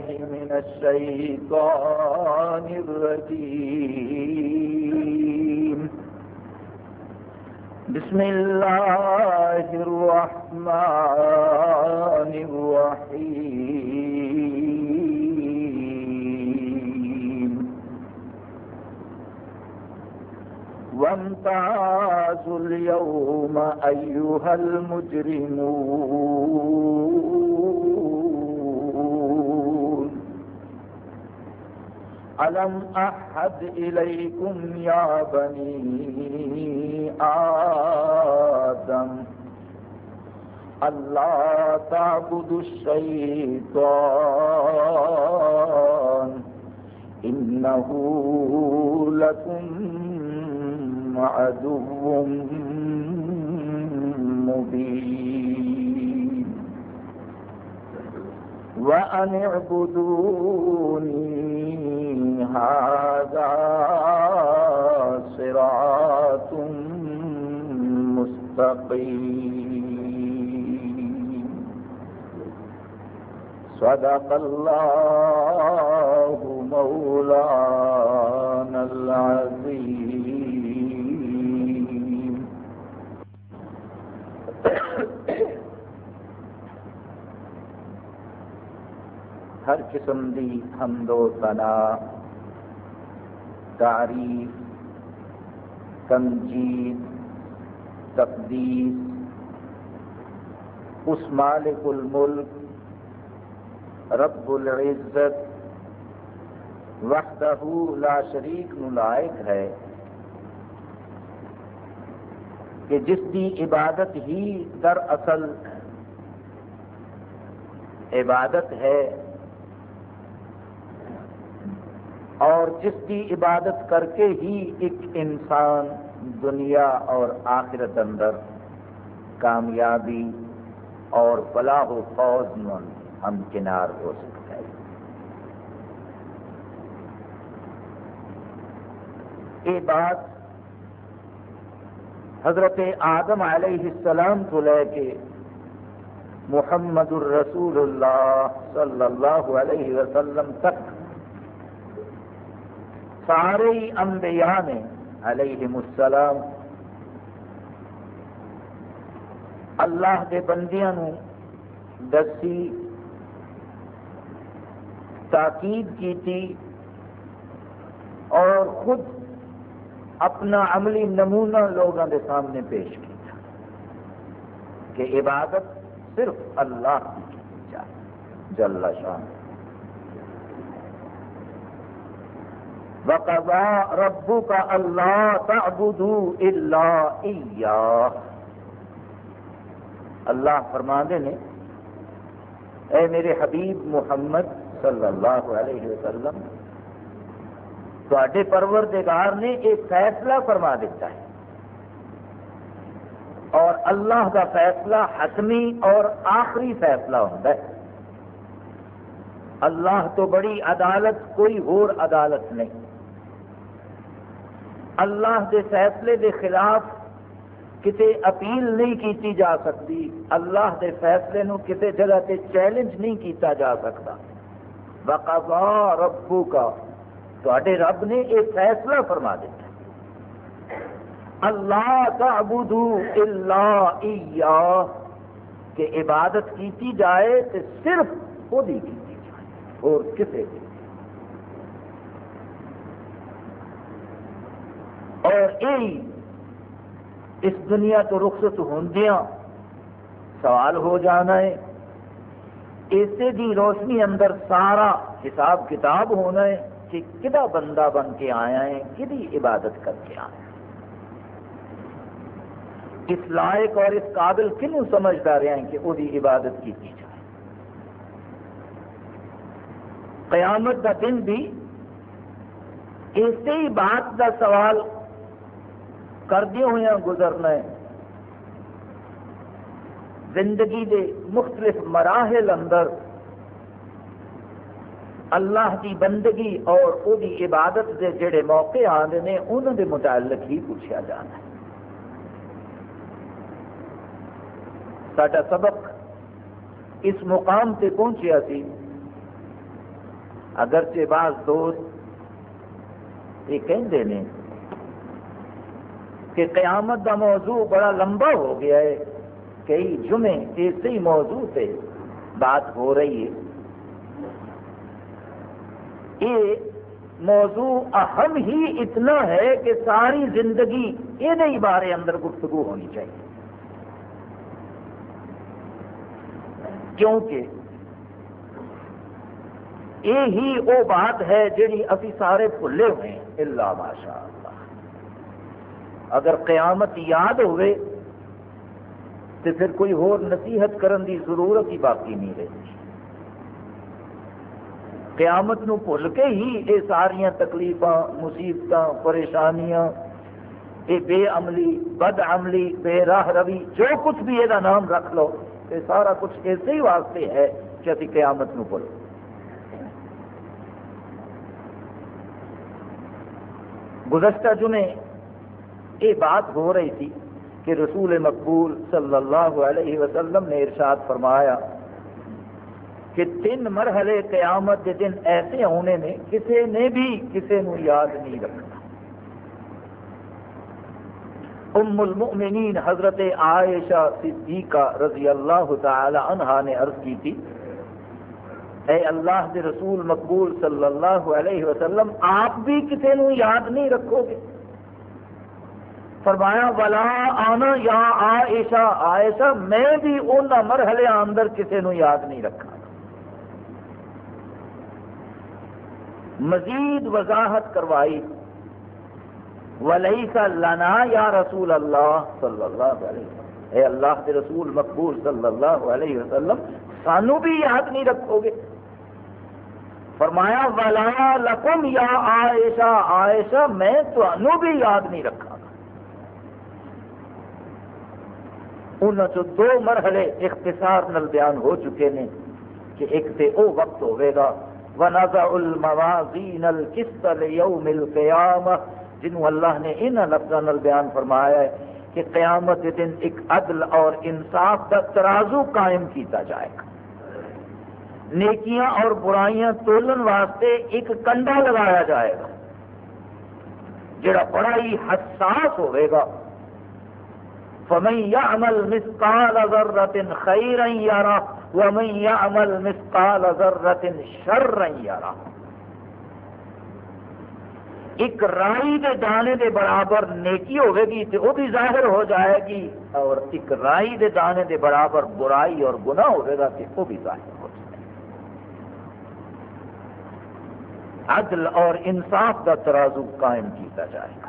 من الشيطان الرجيم. بسم الله الرحمن الرحيم. وامتازوا اليوم أيها المجرمون. ألم أحد إليكم يا بني آدم؟ ألا تعبدوا الشيطان، إنه لكم عدو مبين. وأن اعبدوني هذا صراط مستقيم. صدق الله مولانا العظيم. ہر قسم دی حمد و ثنا تعریف، تمجید، تقدیس، اس مالک الملک، رب العزت، وحدہ لا شریک نلائق ہے کہ جس کی عبادت ہی در اصل عبادت ہے اور جس کی عبادت کر کے ہی ایک انسان دنیا اور آخرت اندر کامیابی اور فلاح و فوج میں ہم کنار ہو سکتا ہے یہ بات حضرت آدم علیہ السلام کو لے کے محمد الرسول اللہ صلی اللہ علیہ وسلم تک سارے انبیاء نے علیہ السلام اللہ کے بندیاں دسی، تاکید کی تھی اور خود اپنا عملی نمونہ لوگوں کے سامنے پیش کیا کہ عبادت صرف اللہ کی کی جائے، جل شان۔ وقضا ربو کا اللہ تعبدو اللہ ایاہ اللہ فرمانے نے، اے میرے حبیب محمد صلی اللہ علیہ وسلم تے پروردگار نے ایک فیصلہ فرما دیتا ہے۔ اور اللہ کا فیصلہ حتمی اور آخری فیصلہ ہوتا ہے۔ اللہ تو بڑی عدالت، کوئی اور عدالت نہیں۔ اللہ کے فیصلے کے خلاف کسی اپیل نہیں کیتی جا سکتی۔ اللہ کے فیصلے نو کسی جگہ تے چیلنج نہیں کیتا جا سکتا۔ وقضا ربو کا تے رب نے ایک فیصلہ فرما دیتا اللہ تعبدو اللہ ایاہ کہ عبادت کیتی جائے تو صرف خود ہی کیتی جائے۔ اور کسی کی اور یہی اس دنیا تو رخصت ہوندیاں، سوال ہو جانا ہے۔ اسی دی روشنی اندر سارا حساب کتاب ہونا ہے کہ کدا بندہ بن کے آیا ہے، کدی عبادت کر کے آیا اس لائق اور اس قابل کنوں سمجھتا رہا ہے کہ وہ عبادت کی جائے۔ قیامت کا دن بھی اسی بات کا سوال کردے ہوئے گزرنا ہے۔ زندگی دے مختلف مراحل اندر اللہ کی بندگی اور وہ عبادت کے جڑے موقع آتے ہیں انہوں دے متعلق ہی پوچھا جانا ہے۔ سڈا سبق اس مقام تے پہنچیا سی۔ اگرچہ بعض دوست یہ کہتے ہیں کہ قیامت کا موضوع بڑا لمبا ہو گیا ہے، کئی جمعے ایسے ہی موضوع پہ بات ہو رہی ہے۔ یہ موضوع اہم ہی اتنا ہے کہ ساری زندگی یہ بارے اندر گفتگو ہونی چاہیے۔ کیونکہ یہی وہ بات ہے جی ابھی سارے بھلے ہوئے ہیں۔ اللہ ماشاء اللہ اگر قیامت یاد ہوئے تو پھر کوئی اور نصیحت کرن دی ضرورت ہی باقی نہیں رہتی قیامت نو بھول کے ہی یہ ساریا تکلیف مصیبت پریشانیاں، یہ بے عملی، بد عملی، بے راہ روی، جو کچھ بھی یہ نام رکھ لو، یہ سارا کچھ ایسے ہی واسطے ہے کہ ابھی قیامت نو بھولو گزشتہ جمعے یہ بات ہو رہی تھی کہ رسول مقبول صلی اللہ علیہ وسلم نے ارشاد فرمایا کہ تین مرحلے قیامت کے دن ایسے ہونے نے کسی نے بھی کسی نو یاد نہیں رکھنا۔ ام المؤمنین حضرت عائشہ صدیقہ رضی اللہ تعالی عنہا نے عرض کی تھی، اے اللہ کے رسول مقبول صلی اللہ علیہ وسلم، آپ بھی کسی نو یاد نہیں رکھو گے۔ فرمایا، ولا آنا یا عائشہ عائشہ میں بھی ان مرحلے اندر کسی نو یاد نہیں رکھا۔ مزید وضاحت کروائی۔ ولی کا لنا یا رسول اللہ صلی اللہ علیہ وسلم۔ اے اللہ کے رسول مقبول صلی اللہ علیہ وسلم سانو بھی یاد نہیں رکھو گے۔ فرمایا، ولا لکم یا عائشہ عائشہ میں تمہوں بھی یاد نہیں رکھا۔ انہوں ان دو مرحلے اختصار نل بیان ہو چکے ہیں کہ ایک تے او وقت ہوئے گا وَنَزَعُ الْمَوَازِينَ الْقِسْطَ لِيَوْمِ الْقِيَامَةِ، جنہوں اللہ نے ان لفظوں نل بیان فرمایا ہے کہ قیامت دن ایک عدل اور انصاف کا ترازو قائم کیتا جائے گا۔ نیکیاں اور برائیاں تولن واسطے ایک کنڈا لگایا جائے گا، جڑا بڑا ہی حساس ہوئے گا۔ فمن يعمل مثقال ذرة خيرا يرى ومن يعمل مثقال ذرة شرا يرى ایک رائی دے دانے دے برابر نیکی ہوے گی تو وہ بھی ظاہر ہو جائے گی اور ایک رائی دے دانے دے برابر برائی اور گناہ ہوے گا تو وہ بھی ظاہر ہو جائے گا عدل اور انصاف کا ترازو قائم کیتا جائے گا۔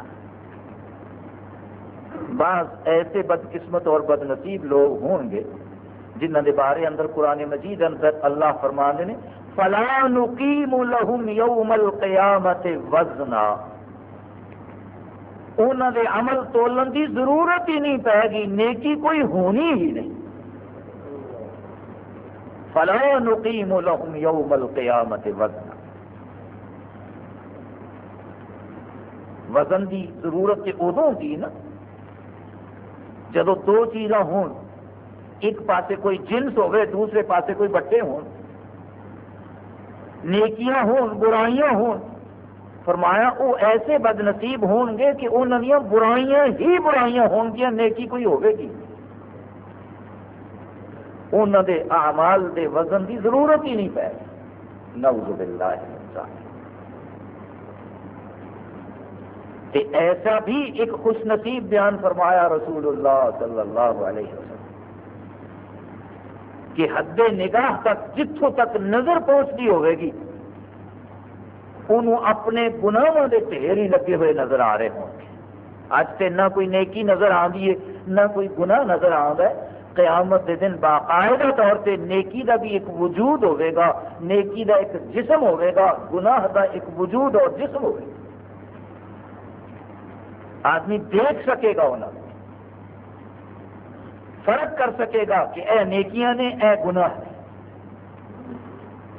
بعض ایسے بدقسمت اور بد نصیب لوگ ہوں گے جنہوں کے بارے اندر قرآن مجید اندر اللہ فرمان نے، فلا نقیم لهم یوم القیامت وزنا۔ انہوں دے عمل تولن دی ضرورت ہی نہیں پائے گی، نیکی کوئی ہونی ہی نہیں۔ فلا نقیم لهم یوم القیامت وزنا۔ وزن دی ضرورت ادو کی نا جدو دو چیزاں ہون ایک پاسے کوئی جنس ہوئے دوسرے پاسے کوئی بٹے ہون نیکیاں ہون برائیاں ہون فرمایا وہ ایسے بد نصیب ہون گے کہ انہوں برائیاں ہی برائیاں ہون گیا نیکی کوئی ہوگی گی۔ انہوں دے اعمال دے وزن دی ضرورت ہی نہیں پی نعوذ باللہ۔ من کہ ایسا بھی ایک خوش نصیب بیان فرمایا رسول اللہ صلی اللہ علیہ وسلم کہ حد نگاہ تک جتوں تک نظر پہنچتی ہوئے گی، انہوں اپنے گناہوں کے ڈھیر ہی لگے ہوئے نظر آ رہے ہوں گے۔ اج تے نہ کوئی نیکی نظر آتی ہے، نہ کوئی گناہ نظر آتا ہے۔ قیامت کے دن باقاعدہ طور پہ نیکی دا بھی ایک وجود ہوئے گا، نیکی دا ایک جسم ہوئے گا، گناہ دا ایک وجود اور جسم ہوئے گا۔ آدمی دیکھ سکے گا انہوں فرق کر سکے گا کہ اے نیکیاں نے، اے گناہ نے۔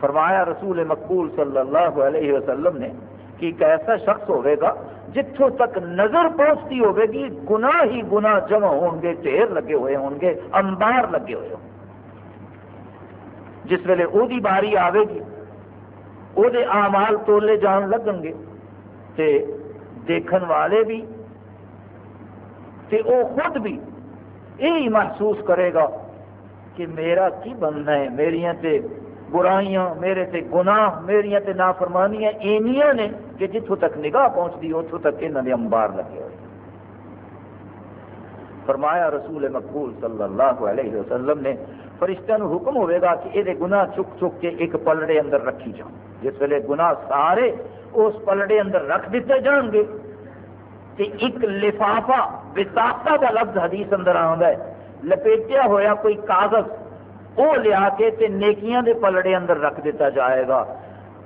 فرمایا رسول مقبول صلی اللہ علیہ وسلم نے کہ ایک ایسا شخص ہوئے گا جتوں تک نظر پہنچتی ہوئے گی، گناہ ہی گناہ جمع ہون گے، ٹھیر لگے ہوئے ہون گے، انبار لگے ہوئے ہوں جس ویلے وہ باری آئے گی وہ آمال تولے جان لگن گے۔ تے دیکھن والے بھی تے او خود بھی یہی محسوس کرے گا کہ میرا کی بننا ہے؟ میریاں تے برائیاں، میرے تے گناہ، میریاں تے نافرمانیاں اینیاں نے کہ جتوں تک نگاہ پہنچتی اتوں تک انہوں نے امبار لگے ہوئے فرمایا رسول مقبول صلی اللہ علیہ وسلم نے، فرشتہ نو حکم ہوئے گا کہ یہ گناہ چک چک کے ایک پلڑے اندر رکھی جاؤ جس ویلے گناہ سارے اس پلڑے اندر رکھ دیتے جان گے کہ ایک لفافہ وساخا کا لفظ حدیث اندر آتا ہے۔ لپیٹیا ہوا کوئی کاغذ وہ لیا کے تے نیکیاں دے پلڑے اندر رکھ دیتا جائے گا۔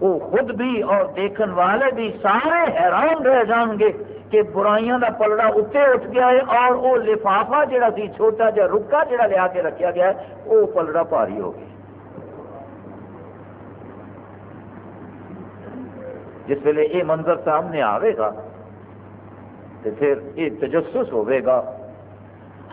وہ خود بھی اور دیکھن والے بھی سارے حیران رہ جان گے کہ برائیاں دا پلڑا اتنے اٹھ گیا ہے اور وہ لفافہ جڑا سی، چھوٹا جا رکا جڑا لیا کے رکھا گیا ہے وہ پلڑا پاری ہو گیا۔ جس ویلے یہ منظر سامنے آئے گا تو پھر یہ تجسس ہوئے گا۔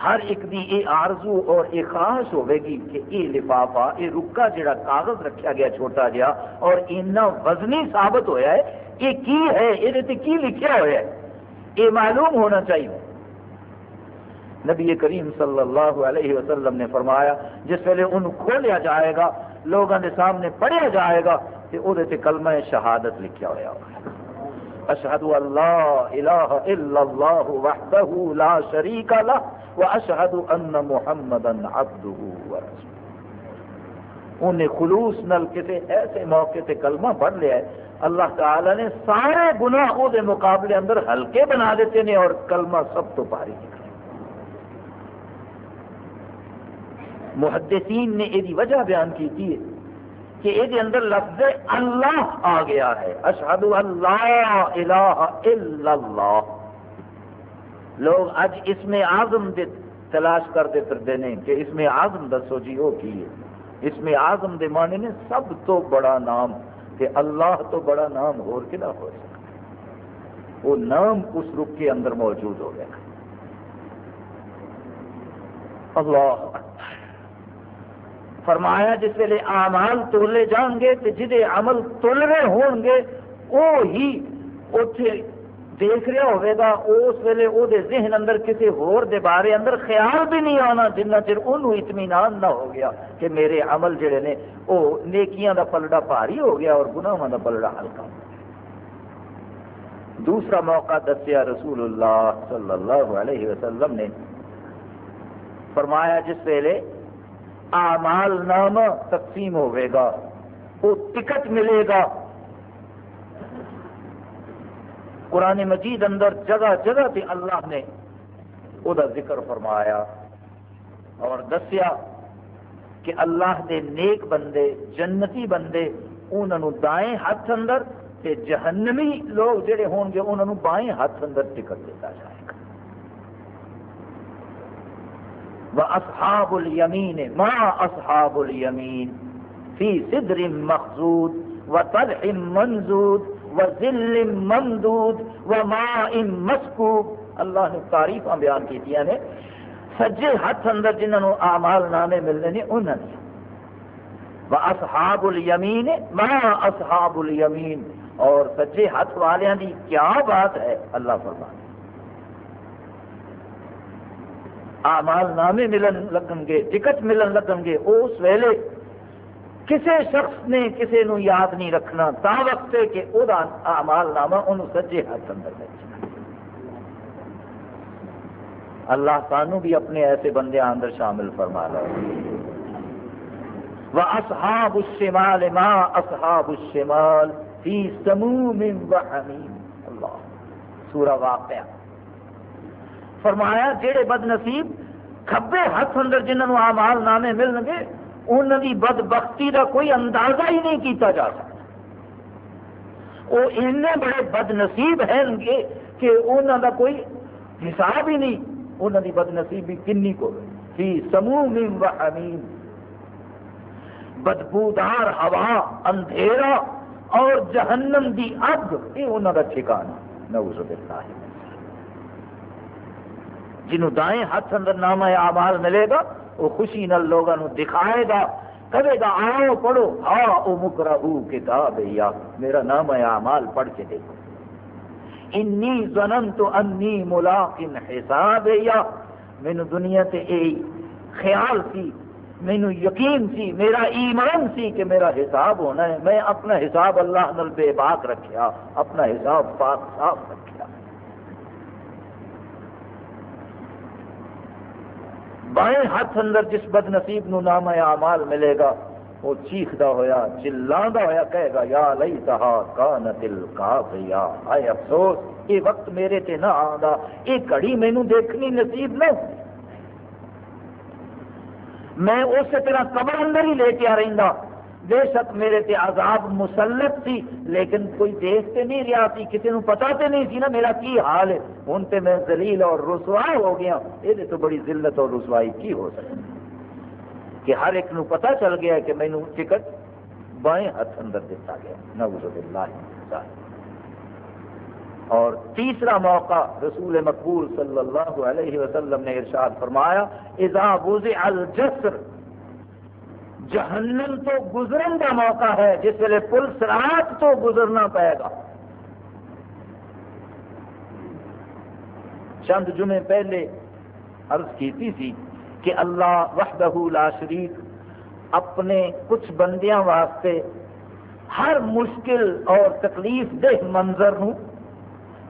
ہر ایک دی یہ آرزو اور یہ خواہش ہوے گی کہ یہ لفافہ، یہ رکا جڑا کاغذ رکھا گیا چھوٹا جہا اور اتنا وزنی ثابت ہویا ہے، یہ کی ہے؟ یہ کی لکھیا ہوا ہے؟ یہ معلوم ہونا چاہیے۔ نبی کریم صلی اللہ علیہ وسلم نے فرمایا، جس ویلے ان کھولیا جائے گا لوگوں کے سامنے پڑھیا جائے گا تو وہ کلمہ شہادت لکھیا ہوا ہوگا اشہد اللہ الہ الا اللہ وحدہ لا شریک لہ واشہد ان محمد عبدہ ورسولہ انہیں خلوص نل کسی ایسے موقع تے کلمہ پڑھ لیا ہے۔ اللہ تعالی نے سارے گناہ او دے مقابلے اندر ہلکے بنا دیتے ہیں اور کلمہ سب تو پاری نکلے محدثین نے یہ وجہ بیان کی تھی کہ یہ اندر لفظ اللہ آ گیا ہے۔ اشہد اللہ الہ الا اللہ۔ لوگ اج اس میں آزم دے تلاش کرتے پھرتے ہیں کہ اس میں آزم دسو جی وہ کی ہے۔ اس میں آزم دے معنی نے سب تو بڑا نام کہ اللہ تو بڑا نام ہو سکتا وہ نام اس رخ کے اندر موجود ہو گیا۔ اللہ فرمایا جس ویلے آمال تولے جان گے تو جہے عمل تل رہے ہون گے وہ ہی اتنے دیکھ رہا ہوئے گا، اس ویلے وہ ذہن اندر کسی ہور دے بارے اندر خیال بھی نہیں آنا جنہ چر انہوں اطمینان نہ ہو گیا کہ میرے عمل جڑے نے وہ نیکیاں دا پلڑا بھاری ہو گیا اور گناہوں دا پلڑا ہلکا ہو دوسرا موقع دسیا رسول اللہ صلی اللہ علیہ وسلم نے۔ فرمایا جس ویلے آمال نام تقسیم ہوئے گا۔ وہ ٹکٹ ملے گا۔ قرآن مجید اندر جگہ جگہ تے اللہ نے وہ ذکر فرمایا اور دسیا کہ اللہ دے نیک بندے، جنتی بندے انہوں دائیں ہاتھ اندر تے جہنمی لوگ جڑے ہون گے انہوں بائیں ہاتھ اندر ٹکٹ دیتا جائے گا۔ وأصحاب اليمين ما أصحاب اليمين في سدر مخزود وطلح منزود وزل ممدود وماء مسكوب اللہ نے تعریف بیان کی نے۔ سجے ہاتھ اندر جنہوں اعمال نامے ملنے نے انہوں نے۔ اصحاب الیمین ما اصحاب الیمین اور سجے ہاتھ والوں کی کیا بات ہے؟ اللہ فرمان آمال نامے ملن لگن گے، ٹکٹ ملن لگن گے، اس ویلے کسی شخص نے کسی نو یاد نہیں رکھنا، تا وقت ہے کہ وہ آمال نامہ انہوں سجے ہاتھ اندر بچنا اللہ سانو بھی اپنے ایسے بندے اندر شامل فرما لو اصحاب الشمال ما اصحاب الشمال فی سموم و حمیم اللہ، سورہ واقعہ۔ فرمایا جہے بد نصیب کبے ہاتھ اندر جنہوں آمال نامے ملن گے انہوں کی بد بختی کا کوئی اندازہ ہی نہیں کیتا جا سکتا۔ وہ این بڑے بد نصیب ہیں گے کہ انہوں کا کوئی حساب ہی نہیں انہوں کی بد نصیبی کنی کو۔ فی سموم و امین بدبودار ہوا، اندھیرا اور جہنم دی اگ یہ انہوں کا ٹھکانا۔ نوز باللہ۔ ہے جنہوں دائیں ہاتھ اندر نام اعمال ملے گا وہ خوشی نال لوگوں دکھائے گا، کہے گا، آؤ پڑھو ہاں او مکرا کتاب، یا میرا نام ہے اعمال پڑھ کے دیکھو۔ انی زنن تو انی ملاقن حساب، یا مینو دنیا تے اے خیال سی، مینو یقین سی، میرا ایمان سی کہ میرا حساب ہونا ہے، میں اپنا حساب اللہ نل بے باک رکھیا، اپنا حساب پاک صاف رکھیا۔ بائیں ہاتھ اندر جس بد نصیب نو نام اعمال ملے گا، وہ چیختا ہوا چلانا ہوا کہے گا، یا لئی تہا کان دل کا آئے افسوس یہ وقت میرے تے نہ آندا یہ گھڑی مینو دیکھنی نصیب نہ میں اس طرح قبر اندر ہی لے کے آ رہا بے شک میرے تے عذاب مسلط سی لیکن کوئی دیکھتے نہیں رہا سی کسی نے پتا تے نہیں سی نا میرا کی حال ہے۔ ہوں تے میں دلیل اور رسوا ہو گیا یہ تو بڑی ذلت اور رسوائی کی ہو سکتی کہ ہر ایک نو پتا چل گیا کہ مینو ٹکٹ بائیں ہاتھ اندر دیتا گیا۔ نوز باللہ اور تیسرا موقع رسول مقبول صلی اللہ علیہ وسلم نے ارشاد فرمایا، اذا وزع الجسر جہنم تو گزرن کا موقع ہے، جس ویلے پل سرات تو گزرنا پائے گا۔ چند جمعے پہلے عرض کی تھی کہ اللہ وحدہ لا شریک اپنے کچھ بندیاں واسطے ہر مشکل اور تکلیف دہ منظر نو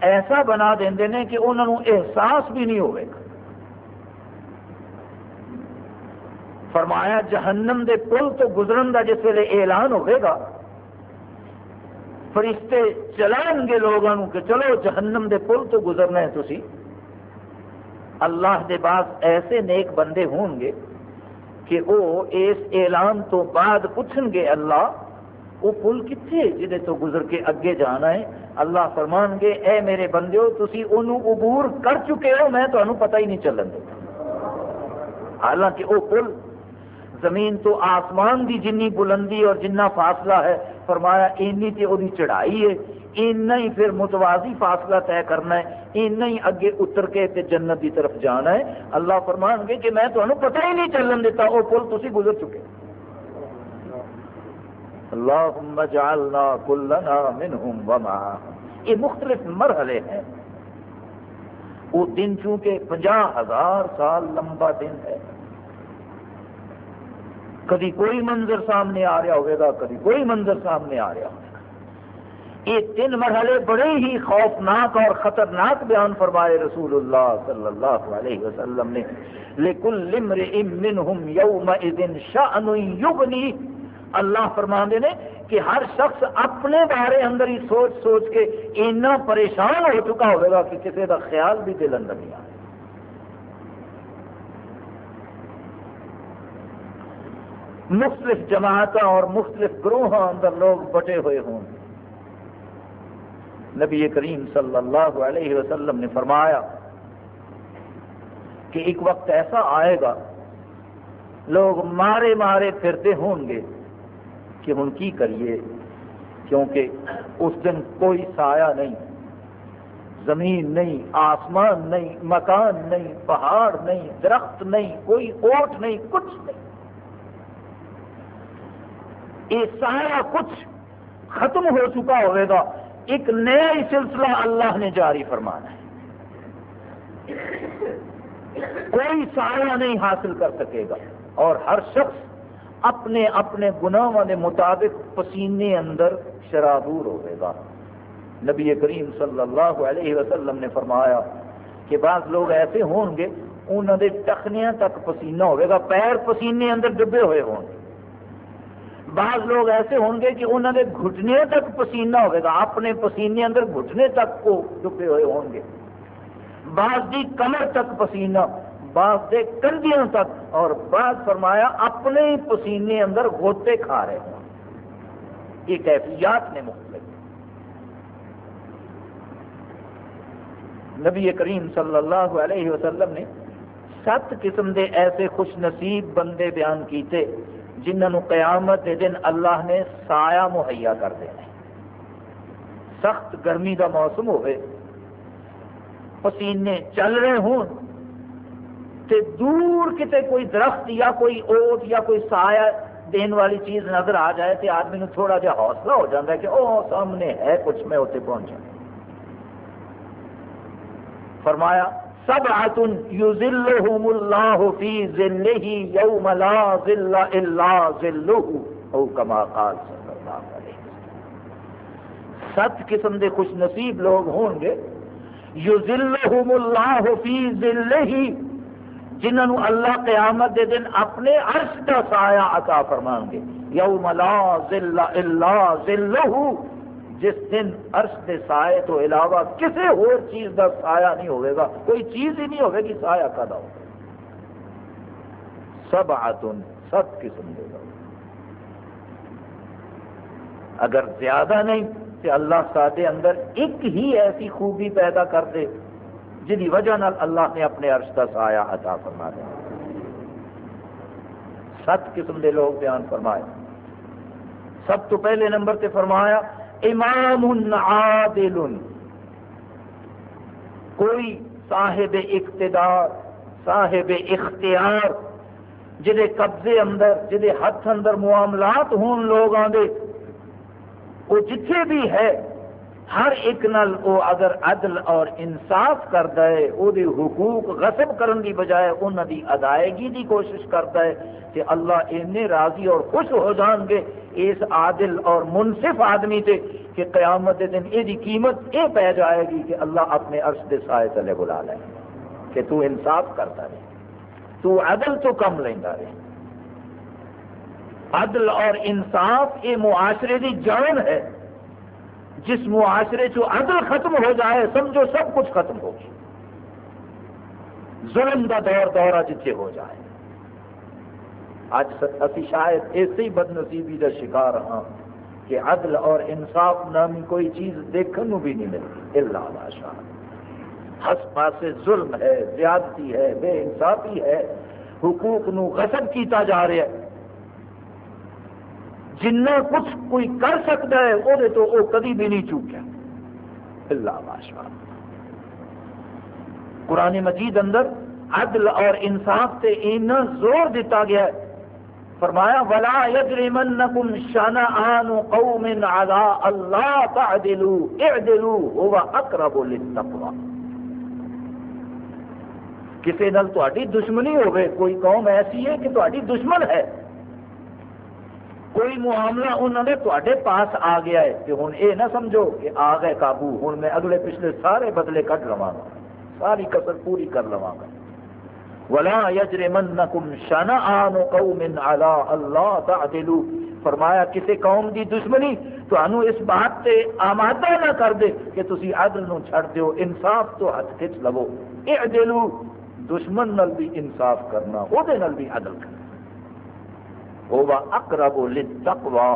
ایسا بنا دیں کہ انہوں احساس بھی نہیں ہوئے گا۔ فرمایا، جہنم دے پل تو گزرن کا جس ویلے اعلان ہوئے گا۔ فرشتے چلائیں گے لوگوں کہ چلو جہنم دے پل تو گزرنا ہے تسی۔ اللہ دے بعد ایسے نیک بندے ہون گے کہ وہ اس اعلان تو بعد پوچھن گے، اللہ وہ پل کتنے جہے تو گزر کے اگے جانا ہے؟ اللہ فرمان گے، اے میرے بندے ہو انہوں عبور کر چکے ہو، میں تمہیں پتہ ہی نہیں چلن دے حالانکہ وہ پل زمین تو آسمان دی جنی بلندی اور جنہ فاصلہ ہے۔ فرمایا، اینی تے وہی چڑھائی ہے۔ اینا ہی پھر متوازی فاصلہ طے کرنا ہے۔ اینا ہی اگے اتر کے تے جنت دی طرف جانا ہے۔ اللہ فرمان گے کہ میں تمہیں پتہ ہی نہیں چلن دیتا۔ وہ پل تھی گزر چکے۔ اللہم جعلنا کلنا منہم وما۔ یہ مختلف مرحلے ہیں۔ وہ دن چونکہ پنجا ہزار سال لمبا دن ہے۔ کدی کوئی منظر سامنے آ رہا ہوگا کدی کوئی منظر سامنے آ رہا ہوگا یہ تین مرحلے بڑے ہی خوفناک اور خطرناک بیان فرمائے رسول اللہ صلی اللہ علیہ وسلم نے۔ لکل امرئ منہم یومئذ شأن یغنی اللہ فرما نے کہ ہر شخص اپنے بارے اندر ہی سوچ سوچ کے اتنا پریشان ہو چکا ہوگا کہ کسی کا خیال بھی دل اندر نہیں آئے مختلف جماعت اور مختلف گروہ اندر لوگ بٹے ہوئے ہوں۔ نبی کریم صلی اللہ علیہ وسلم نے فرمایا کہ ایک وقت ایسا آئے گا، لوگ مارے مارے پھرتے ہوں گے کہ ہوں کی کریے؟ کیونکہ اس دن کوئی سایہ نہیں، زمین نہیں، آسمان نہیں، مکان نہیں، پہاڑ نہیں، درخت نہیں، کوئی اوٹ نہیں، کچھ نہیں۔ یہ سارا کچھ ختم ہو چکا ہوئے گا۔ ایک نیا ہی سلسلہ اللہ نے جاری فرمانا ہے۔ کوئی سایہ نہیں حاصل کر سکے گا۔ اور ہر شخص اپنے اپنے گناہوں کے مطابق پسینے اندر شرابور ہوئے گا۔ نبی کریم صلی اللہ علیہ وسلم نے فرمایا کہ بعض لوگ ایسے ہون گے، انہوں نے ٹخنیاں تک پسینہ ہوئے گا، پیر پسینے اندر ڈبے ہوئے ہوں گے۔ بعض لوگ ایسے ہوں گے کہ انہوں نے گھٹنے تک پسینہ ہوئے گا، اپنے پسینے اندر گھٹنے تک کو ڈبے ہوئے ہوں گے۔ بعض دی کمر تک پسینہ، بعض دے کندیاں تک۔ اور بعض فرمایا اپنے ہی پسینے اندر گوتے کھا رہے ہوں۔ یہ کیفیات نے مختلف۔ نبی کریم صلی اللہ علیہ وسلم نے سات قسم دے ایسے خوش نصیب بندے بیان کیتے۔ جنہوں قیامت دے دن اللہ نے سایہ مہیا کر دینا سخت گرمی کا موسم ہوئے۔ پسینے چل رہے ہوں۔ تے دور کتے کوئی درخت یا کوئی اوٹ یا کوئی سایہ دین والی چیز نظر آ جائے تو آدمی نے تھوڑا جا حوصلہ ہو جاتا ہے کہ او سامنے ہے کچھ میں اتنے پہنچا۔ فرمایا سب آتن یو اللہ فی ذلہ یوم لا ذل الا ذلہ، او کما قال صلی اللہ علیہ وسلم۔ سات قسم دے خوش نصیب لوگ ہوں گے۔ یذلہم اللہ فی ذلہ جنہوں اللہ قیامت دے دن اپنے عرش کا سایہ عطا فرمان گے۔ یوم لا ذل الا ذلہ جس دن عرش کے سائے تو علاوہ کسی اور چیز کا سایہ نہیں ہوئے گا، کوئی چیز ہی نہیں ہوگی کہ سایہ کدا ہو سب آتن سب قسم دے گا۔ اگر زیادہ نہیں تو اللہ سادے اندر ایک ہی ایسی خوبی پیدا کر دے جن وجہ نال اللہ نے اپنے عرش کا سایہ عطا فرما دیا سات قسم دے لوگ بیان فرمائے۔ سب تو پہلے نمبر تے فرمایا امام عادل۔ کوئی صاحب اقتدار، صاحب اختیار جہے قبضے اندر جہے ہاتھ اندر معاملات ہون لوگ آدھے وہ جتھے بھی ہے ہر ایک نل او اگر عدل اور انصاف کرتا ہے وہ حقوق غصب کرن دی بجائے انہوں دی ادائیگی دی کوشش کرتا ہے کہ اللہ اینے راضی اور خوش ہو جان گے اس عادل اور منصف آدمی تے کہ قیامت دن یہ قیمت یہ پی جائے گی کہ اللہ اپنے عرش دے سائے تلے بلا لے۔ کہ تو انصاف کرتا رہے، تو عدل تو کم لینا رہے۔ عدل اور انصاف یہ معاشرے دی جان ہے۔ جس معاشرے چو عدل ختم ہو جائے، سمجھو سب کچھ ختم ہو گیا۔ ظلم کا دور دورہ جتنے ہو جائے۔ اج ابھی شاید اسی بد نصیبی کا شکار ہاں کہ عدل اور انصاف نامی کوئی چیز دیکھنے بھی نہیں ملتی۔ اللہ بادشاہ ہس پاسے ظلم ہے، زیادتی ہے، بے انصافی ہے۔ حقوق نو غصب کیتا جا رہا ہے۔ جنہ کچھ کوئی کر سکتا ہے، وہ تو وہ کدی بھی نہیں چوکیا۔ اللہ بادشاہ قرآن مجید اندر عدل اور انصاف سے اینا زور دیتا گیا ہے۔ فرمایا، ولا یجرمنکم شنآن قوم علی اللہ تعدلوا، اعدلوا، هو اقرب للتقوى۔ کسی نال تہاڈی دشمنی ہوگی کوئی قوم ایسی ہے کہ تہاڈی دشمن ہے۔ کوئی معاملہ انہوں نے تے پاس آ گیا ہے کہ ہوں یہ نہ سمجھو کہ آ گئے قابو ہوں میں اگلے پچھلے سارے بدلے کٹ لوا گا، ساری قسر پوری کر لوا گا۔ ولا یجرمنکم شنآن قوم علی اللہ تعدلوا۔ فرمایا کسی قوم دی دشمنی تو اس بات سے آمادہ نہ کر دے کہ تسی عدل نو چھڑ دیو، انصاف تو ہاتھ کھچ لو۔ اعدلوا دشمن نل بھی انصاف کرنا وہ بھی عدل کرنا۔ وہ اقرب للتقوى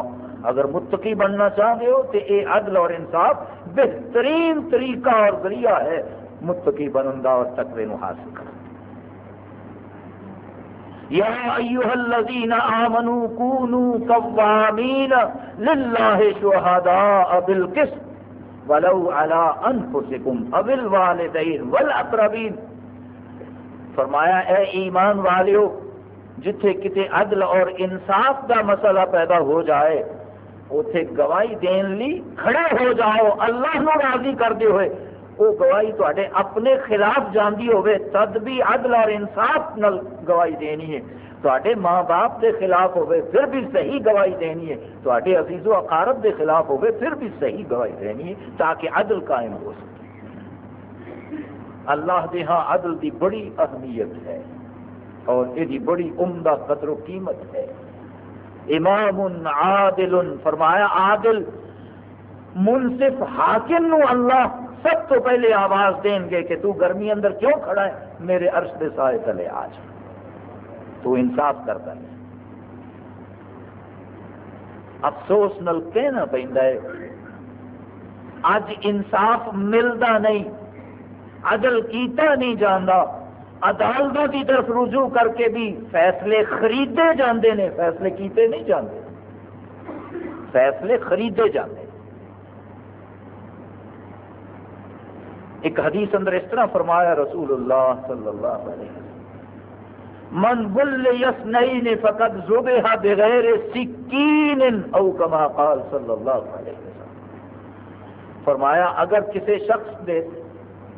اگر متقی بننا چاہتے ہو تو یہ عدل اور انصاف بہترین طریقہ اور ذریعہ ہے متقی بنن اور تقوی نو حاصل کر یا ایوہ الذین آمنوا کونوا قوامین للہ شہداء بالقسط ولو علی انفسکم او الوالدین والاقربین فرمایا، اے ایمان والیو جتھے کتے عدل اور انصاف کا مسئلہ پیدا ہو جائے اتے گواہی دین لی کھڑے ہو جاؤ، اللہ نو راضی کرتے ہوئے۔ وہ گواہی تے اپنے خلاف جاندی ہوئے، تد بھی عدل اور انصاف نل گواہی دینی ہے۔ تے ماں باپ کے خلاف ہوئے، پھر بھی صحیح گواہی دینی ہے۔ تے عزیز و اقارب کے خلاف ہوئے، پھر بھی صحیح گواہی دینی ہے، تاکہ عدل قائم ہو سکے۔ اللہ دے ہاں عدل دی بڑی اہمیت ہے۔ اور یہ بڑی عمدہ قدر و قیمت ہے۔ امام عادل، فرمایا عادل، منصف حاکم نو اللہ سب تو پہلے آواز دیں گے کہ تو گرمی اندر کیوں کھڑا ہے؟ میرے عرش دے سائے تلے آج تو انصاف کرتا ہے۔ افسوس نل کہنا پہنتا ہے اج انصاف ملتا نہیں، عدل کیتا نہیں جانا عدالتوں کی طرف رجوع کر کے بھی فیصلے خریدے جاندے نے، فیصلے کیتے نہیں جاندے۔ فیصلے خریدے جاندے۔ ایک حدیث اندر اس طرح فرمایا رسول اللہ صلی اللہ علیہ وسلم، من بل یسنین فقد زبہ بغیر سکین او کما قال صلی اللہ علیہ وسلم۔ فرمایا، اگر کسی شخص دے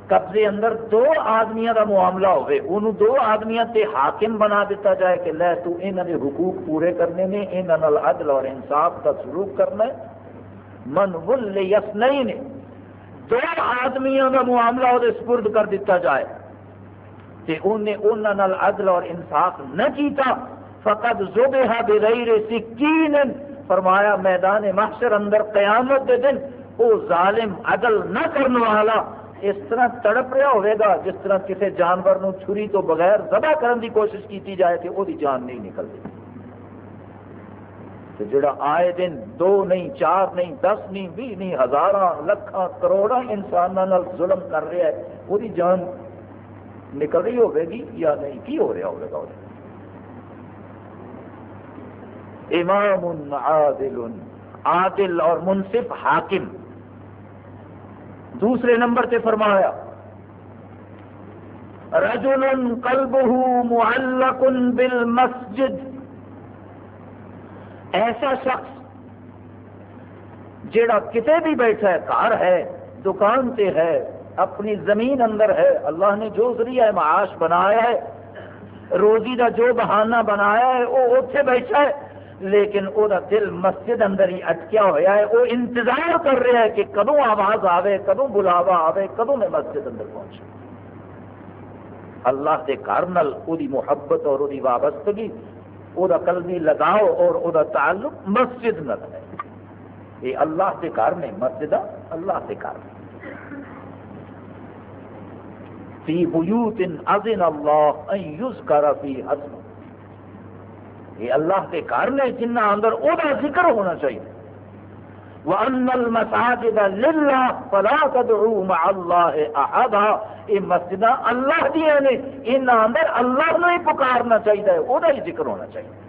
قبضے اندر دو آدمیاں دا معاملہ ہوئے۔ انہوں دو آدمیاں تے حاکم بنا دیتا جائے کہ لے تو انہوں نے حقوق پورے کرنے میں انہوں نے عدل اور انصاف کا سلوک کرنا ہے۔ من ول بل یسنین دو آدمیوں کا معاملہ وہ سپرد کر دیتا جائے۔ تے انہیں انہوں عدل اور انصاف نہ کیتا۔ فقط زبہ بغیر سکین۔ فرمایا، میدان محشر اندر قیامت دے دن وہ ظالم عدل نہ کرنے والا اس طرح تڑپ رہا ہوئے گا، جس طرح کسی جانور نو چھری تو بغیر ذبح کرنے کی کوشش کی جائے کہ وہ جان نہیں نکلتی تو جڑا آئے دن دو نہیں، چار نہیں، دس نہیں، بھی نہیں ہزار لکھاں کروڑا انسانوں ظلم کر رہا ہے وہ جان نکل رہی ہوگی گی یا نہیں؟ کی ہو رہا ہوگا وہ امام عادل عادل اور منصف حاکم۔ دوسرے نمبر سے فرمایا، رجل قلبه معلق بالمسجد۔ ایسا شخص جیڑا کتے بھی بیٹھا ہے کار ہے، دکان سے ہے، اپنی زمین اندر ہے، اللہ نے جو ذریعہ معاش بنایا ہے، روزی کا جو بہانہ بنایا ہے، وہ اتنے بیٹھا ہے۔ لیکن وہ دل مسجد اندر ہی اٹکیا ہوا ہے۔ وہ انتظار کر رہا ہے کہ کدوں آواز آوے، کدوں بلاوا آوے، کدوں میں مسجد اندر پہنچا اللہ کے گھر دی محبت اور دی وابستگی وہ قلبی لگاؤ اور وہ تعلق مسجد نہ ہے۔ یہ اللہ کے گھر نے مسجد اللہ کے گھر فی بیوت اذن اللہ ان یذکر فی حسن یہ اللہ کے گھر نے جنہ اندر او دا ذکر ہونا چاہیے۔ وَأَنَّ الْمَسَاجِدَ لِلَّهِ فَلَا تَدْعُوا مَعَ اللَّهِ أَحَدًا۔ یہ مسجدہ اللہ دیا نے ان اندر اللہ نے ہی پکارنا چاہیے وہ ہی ذکر ہونا چاہیے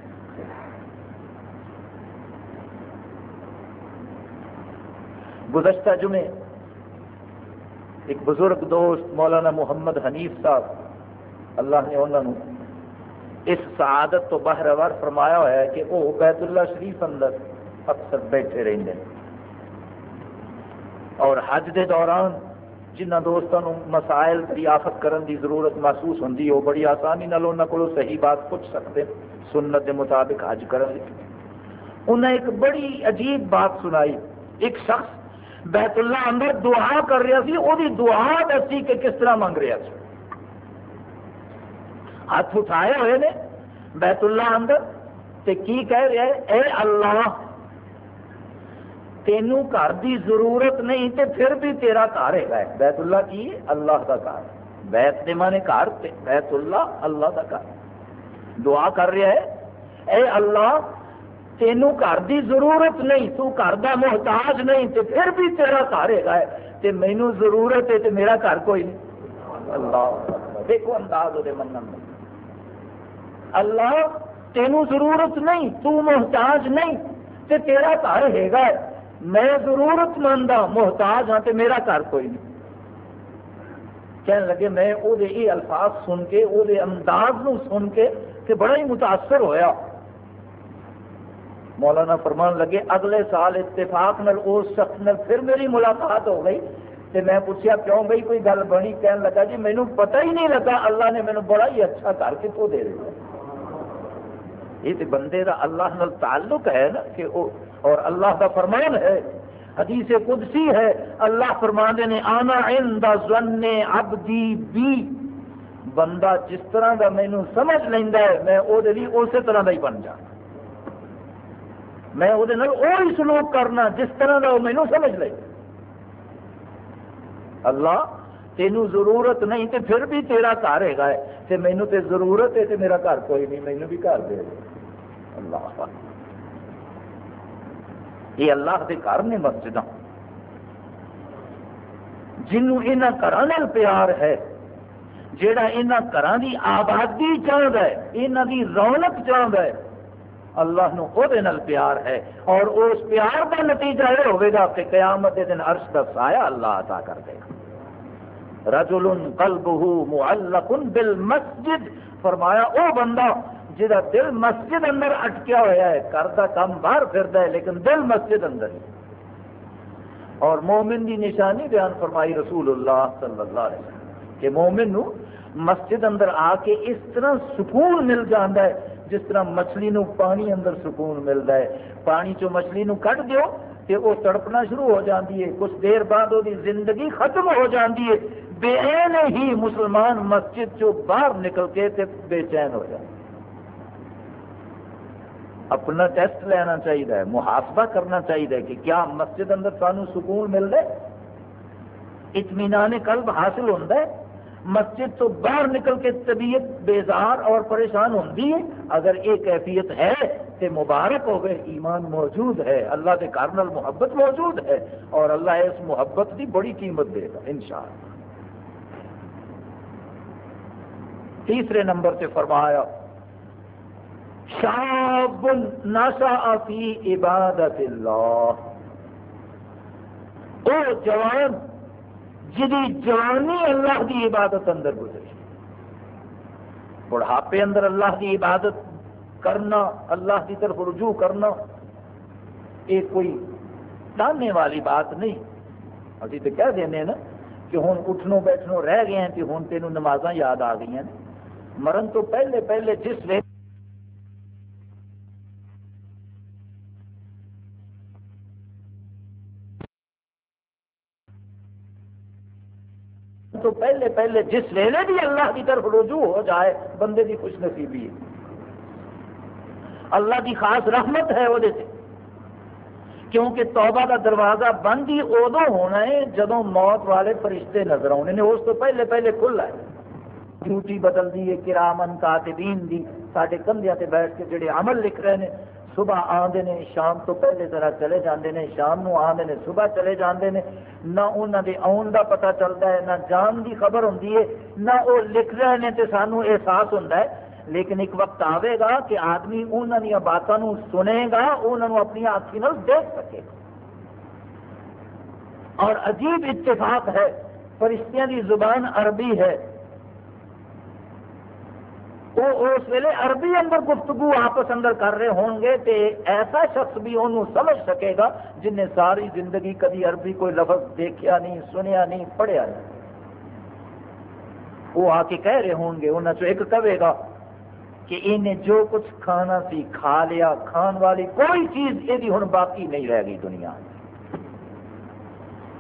گزشتہ جمعے ایک بزرگ دوست مولانا محمد حنیف صاحب، اللہ نے انہوں نے اس سعادت تو باہر ور فرمایا ہوا ہے کہ وہ بیت اللہ شریف اندر اکثر بیٹھے رہتے ہیں۔ اور حج دے دوران جنہ دوستوں مسائل دریافت کرن دی ضرورت محسوس ہوتی وہ بڑی آسانی نال انہوں کو صحیح بات پوچھ سکتے سنت دے مطابق حج کرن انہیں ایک بڑی عجیب بات سنائی۔ ایک شخص بیت اللہ اندر دعا کر رہا سی، وہ دعا دسی کہ کس طرح منگ رہا سی۔ ہاتھ اٹھائے ہوئے نے بیت اللہ اندر تے کی کہہ رہا ہے اے اللہ، تینوں گھر دی ضرورت نہیں تے پھر بھی تیرا گھر ہے۔ بیت اللہ کی اللہ کا گھر بیت دے مانے گھر بیت اللہ اللہ کا گھر دعا کر رہا ہے، اے اللہ، تینوں گھر دی ضرورت نہیں، تو گھر دا محتاج نہیں تے پھر بھی تیرا گھر ہے۔ تے مینو ضرورت ہے تے میرا گھر کوئی نہیں۔ اللہ دیکھو انداز وہ من اللہ تینوں ضرورت نہیں، تو محتاج نہیں، تے تیرا گھر ہے۔ گا میں ضرورت مند ہوں محتاج ہاں تے میرا گھر کوئی نہیں۔ کہنے لگے، میں وہ الفاظ سن کے وہ انداز نو سن کے کہ بڑا ہی متاثر ہویا۔ مولانا فرمان لگے، اگلے سال اتفاق نل اس شخص نل پھر میری ملاقات ہو گئی۔ تو میں پوچھا کیوں بھائی کوئی گل بنی؟ کہنے لگا جی مینو پتہ ہی نہیں لگا، اللہ نے مینو بڑا ہی اچھا کر کے تو دے دیا یہ تو بندے کا اللہ نل تعلق ہے نا کہ او اور اللہ کا فرمان ہے، حدیث قدسی ہے، اللہ فرمانے نے، آنا عند ظن عبدی بی. بندہ جس طرح کا مینو سمجھ لینا ہے، میں وہ اسی طرح کا ہی بن جانا۔ میں وہ سلوک کرنا، جس طرح کا وہ مینو سمجھ لے۔ اللہ تینوں ضرورت نہیں تو پھر بھی تیرا گھر ہے تو مینو تے ضرورت ہے تو میرا گھر کوئی نہیں، مینو بھی گھر دے۔ اللہ یہ اللہ کے گھر نے مسجد جنوں یہاں گھر پیار ہے جہاں یہاں گھر کی آبادی چاہتا ہے یہاں کی رونق چاہتا ہے، اللہ نو نال پیار ہے۔ اور اس پیار کا نتیجہ یہ ہوگا کہ قیامت دن عرش کا سایہ اللہ عطا کر دے گا۔ رجل قلبه معلق بالمسجد۔ فرمایا، او بندہ جہاں دل مسجد اندر اٹکیا ہوا ہے کرتا کام باہر پھرتا ہے، لیکن دل مسجد اندر ہے. اور مومن دی نشانی بیان فرمائی رسول اللہ صلی اللہ علیہ وسلم کہ مومن نو مسجد اندر آ کے اس طرح سکون مل جاتا ہے، جس طرح مچھلی نو پانی اندر سکون ملتا ہے۔ پانی چو مچھلی نو کٹ دیو کہ وہ تڑپنا شروع ہو جاتی ہے۔ کچھ دیر بعد وہ زندگی ختم ہو جاتی ہے۔ بے ہی مسلمان مسجد چو باہر نکل کے تے بے چین ہو جائے۔ اپنا ٹیسٹ لینا چاہیے، محاسبہ کرنا چاہیے کہ کیا مسجد اندر سانو سکون مل رہا ہے؟ اطمینان قلب حاصل ہوتا ہے۔ مسجد تو باہر نکل کے طبیعت بیزار اور پریشان ہوتی ہے۔ اگر یہ کیفیت ہے تو مبارک ہو گئے، ایمان موجود ہے، اللہ کے کارنل محبت موجود ہے اور اللہ اس محبت کی بڑی قیمت دے گا، انشاءاللہ۔ تیسرے نمبر سے فرمایا شاب نشا فی عبادت اللہ۔ او جوان، جدی جوانی اللہ کی عبادت اندر گزری بڑھاپے اندر اللہ کی عبادت کرنا، اللہ کی طرف رجوع کرنا، یہ کوئی ڈالنے والی بات نہیں۔ ابھی تو کہہ دینے نا کہ ہوں اٹھنوں بیٹھنوں رہ گئے ہیں کہ ہوں تینوں نمازاں یاد آ گئی ہیں۔ مرن تو پہلے پہلے جس ویل تو پہلے پہلے جس ویلے بھی اللہ کی طرف رجوع ہو جائے، بندے کی خوش نصیبی ہے۔ اللہ کی خاص رحمت ہے وہ کیونکہ توبہ کا دروازہ بند ہی ادو ہونا ہے جدو موت والے فرشتے نظر آنے نے، اس تو پہلے پہلے کھلا ہے ڈیوٹی بدل دی ہے، کرامن کاتبین دی۔ سارے کندھیا سے بیٹھ کے جڑے عمل لکھ رہے ہیں صبح آتے ہیں شام تو پہلے ذرا چلے جاندے نے، شام نو آتے ہیں صبح چلے جاندے نے۔ نہ انہوں دے آن کا پتا چلتا ہے، نہ جان کی خبر ہوں نہ وہ لکھ رہے ہیں تو سانو احساس ہوتا ہے۔ لیکن ایک وقت آئے گا کہ آدمی انہوں دیا باتوں سنے گا انہوں اپنی آخی دیکھ سکے گا۔ اور عجیب اتفاق ہے، فرشتیاں کی زبان عربی ہے۔ وہ اس ویلے عربی اندر گفتگو آپس اندر کر رہے ہوں گے تو ایسا شخص بھی انہوں سمجھ سکے گا جن نے ساری زندگی کبھی عربی کوئی لفظ دیکھا نہیں، سنیا نہیں، پڑھیا نہیں۔ وہ آ کے کہہ رہے ہوں گے انہوں ایک کہے گا کہ انہیں جو کچھ کھانا سی کھا لیا، کھان والی کوئی چیز یہ ہوں باقی نہیں رہ گئی دنیا۔ میں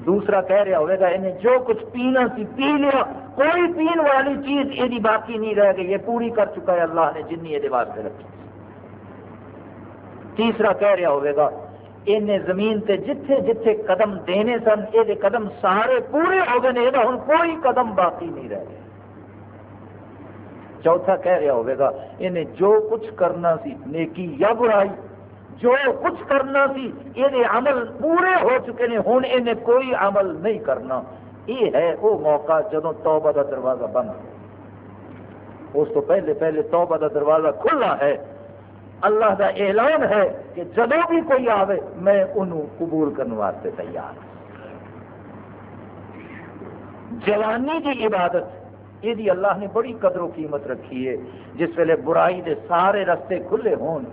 دوسرا کہہ رہا ہوئے گا، انہیں جو کچھ پینا سی پی لیا کوئی پین والی چیز یہ باقی نہیں رہ گئی، یہ پوری کر چکا ہے اللہ نے، جن یہ واسطے رکھی۔ تیسرا کہہ رہا ہوئے گا، انہیں زمین تے جتھے جتھے قدم دینے سن یہ قدم سارے پورے ہو گئے یہ ہوں کوئی قدم باقی نہیں رہ گئے۔ چوتھا کہہ رہا ہوئے گا، انہیں جو کچھ کرنا سی، نیکی یا برائی، جو کچھ کرنا سی یہ عمل پورے ہو چکے ہیں ہوں انہیں کوئی عمل نہیں کرنا۔ یہ ہے وہ موقع جدو توبہ کا دروازہ بند اس تو پہلے پہلے توبہ کا دروازہ کھلا ہے۔ اللہ کا اعلان ہے کہ جب بھی کوئی آئے میں انہوں قبول کرنے واسطے تیار ہوں۔ جوانی کی عبادت، یہ اللہ نے بڑی قدر و قیمت رکھی ہے۔ جس ویلے برائی دے سارے رستے کھلے ہون،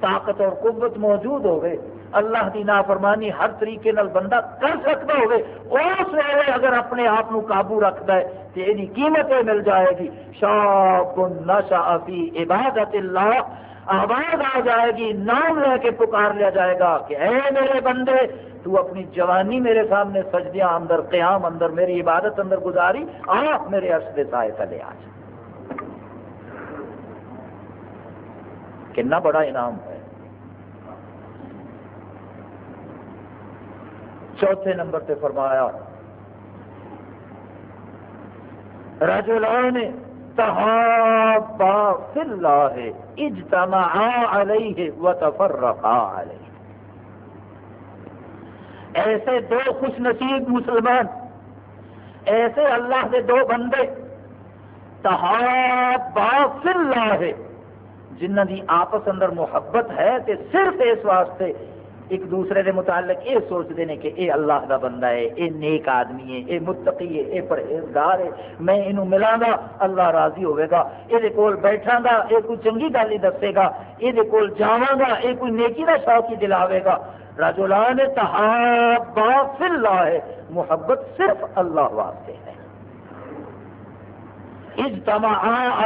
طاقت اور قوت موجود ہوگی اللہ کی نافرمانی ہر طریقے نال بندہ کر سکتا ہوگی اس ویلے اگر اپنے آپ کو قابو رکھتا ہے تو یہ قیمت مل جائے گی۔ شاپ نشا فی عبادت اللہ۔ آواز آ جائے گی، نام لے کے پکار لیا جائے گا کہ اے میرے بندے، تو اپنی جوانی میرے سامنے سجدیاں اندر، قیام اندر، میری عبادت اندر گزاری، آپ میرے عرص کے سائے تلے آ جائے کنا بڑا انعام ہے۔ چوتھے نمبر پہ فرمایا رجلان تحابا فی اللہ اجتمعا علیہ وتفرقا علیہ۔ ایسے دو خوش نصیب مسلمان، ایسے اللہ کے دو بندے تحابا فی اللہ، جنہ دی آپس اندر محبت ہے تے صرف اس واسطے ایک دوسرے کے متعلق یہ سوچتے ہیں کہ اے اللہ کا بندہ ہے اے نیک آدمی ہے اے متقی ہے اے پرہیزگار ہے میں یہ ملا گا، اللہ راضی ہوئے گا یہ کول بیٹھا گا یہ کوئی چنگی گل ہی دسے گا یہ کول جاواں گا یہ کوئی نیکی کا شوق ہی دلاوے گا۔ راجولان تحابا فی اللہ ہے محبت صرف اللہ واسطے ہے۔ اجتماع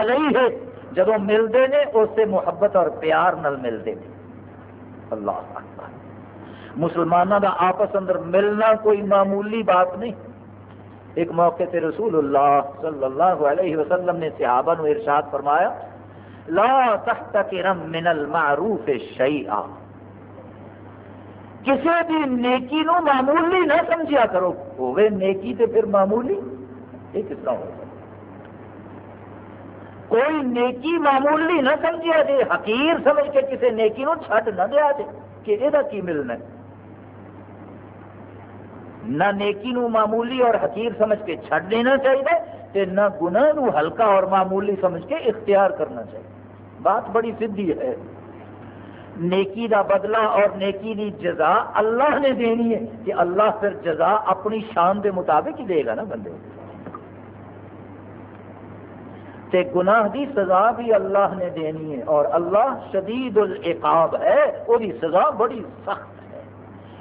علیہ جب ملتے ہیں اس سے محبت اور پیار نل ملتے ہیں اللہ اکبر۔ مسلمانوں کا آپس اندر ملنا کوئی معمولی بات نہیں۔ ایک موقع سے رسول اللہ صلی اللہ علیہ وسلم نے صحابہ نو ارشاد فرمایا، لا تحتکرم من المعروف شیئا۔ کسی بھی نیکی نو معمولی نہ سمجھیا کرو ہوئے نیکی تے پھر معمولی۔ یہ کس طرح ہوگا کوئی نیکی معمولی نہ سمجھا جائے، حقیر سمجھ کے کسی نیکی نو چھٹ نہ دیا جائے، کہ یہ کی ملنا ہے؟ نہ نیکی نو معمولی اور حقیر سمجھ کے چھٹ دینا چاہیے تے نہ گناہ نو ہلکا اور معمولی سمجھ کے اختیار کرنا چاہیے۔ بات بڑی سدھی ہے۔ نیکی دا بدلہ اور نیکی دی جزا اللہ نے دینی ہے کہ اللہ پھر جزا اپنی شان دے مطابق ہی دے گا نا بندے۔ تے گناہ دی سزا بھی اللہ نے دینی ہے اور اللہ شدید العقاب ہے۔ وہ سزا بڑی سخت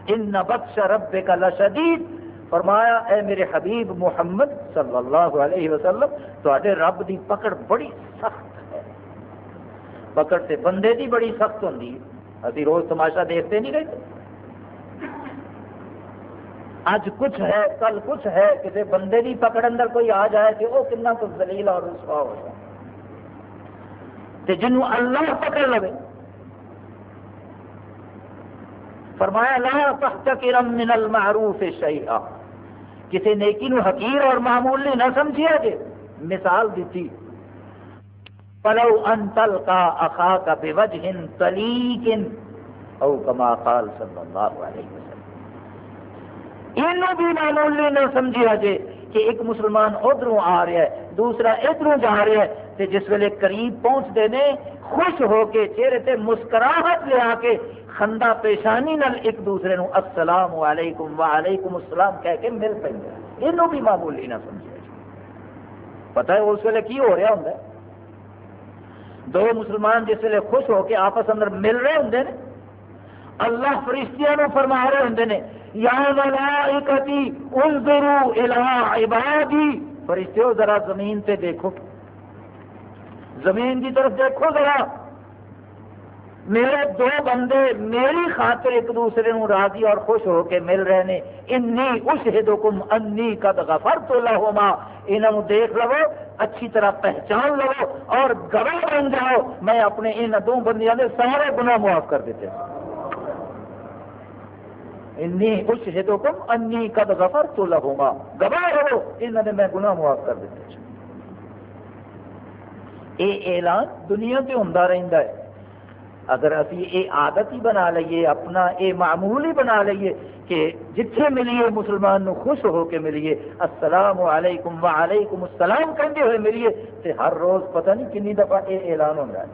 ان بخش رب کا لشدید۔ فرمایا، اے میرے حبیب محمد صلی اللہ علیہ وسلم تے رب دی پکڑ بڑی سخت ہے۔ پکڑ تے بندے دی بڑی سخت ہوتی ہے۔ ابھی روز تماشا دیکھتے نہیں رہتے۔ اج کچھ ہے، کل کچھ ہے کسی بندے کی پکڑ اندر کوئی آ جائے کہ وہ کنا کچھ دلیل اور رسوا ہو جائے۔ جنوں اللہ پکڑ لے فرمایا، لا تحتکرم من المعروف شیئا. کسی نیکی نو حقیر اور معمول معمولی نہ سمجھیا جے. مثال دیتی. فلو ان تلقا اخاک بوجہ طلیق. او کما قال صلی اللہ علیہ وسلم. یہ بھی معمول معمولی نہ سمجھا جے کہ ایک مسلمان ادھر آ رہا ہے، دوسرا ادھر جا رہا ہے، تے جس ویلے قریب پہنچتے ہیں خوش ہو کے چہرے تے مسکراہٹ لیا کے خندہ پیشانی نال ایک دوسرے نو السلام علیکم وعلیکم السلام کہہ کے مل پہ یہ بھی معمولی نہ سمجھا پتہ ہے اس ویلے کی ہو رہا ہوں دو مسلمان جس ویلے خوش ہو کے آپس اندر مل رہے ہوں نے اللہ فرشتیاں فرما رہے ہوں نے یا ملائکتی انظروا الى عبادی۔ فرشتیو ذرا زمین پہ دیکھو۔ زمین کی طرف دیکھو ذرا۔ میرے دو بندے میری خاطر ایک دوسرے نو راضی اور خوش ہو کے مل رہے ہیں انی اشہدکم انی قد غفرت لہما۔ انہوں دیکھ لو، اچھی طرح پہچان لو اور گواہ بن جاؤ۔ میں اپنے ان دو بندیاں دے سارے گناہ معاف کر دیتے ہیں۔ انی اشہدکم انی قد غفرت لہما۔ گواہ رہو، انہوں نے میں گناہ معاف کر دیتے اے اعلان دنیا سے ہوں رہتا ہے۔ اگر ابھی یہ عادت ہی بنا لیے اپنا یہ معمول ہی بنا لیے کہ جتھے ملیے مسلمان نو خوش ہو کے ملیے، السلام علیکم وعلیکم السلام کہتے ہوئے ملیے، تے ہر روز پتہ نہیں کنی دفعہ یہ اعلان ہوتا ہے۔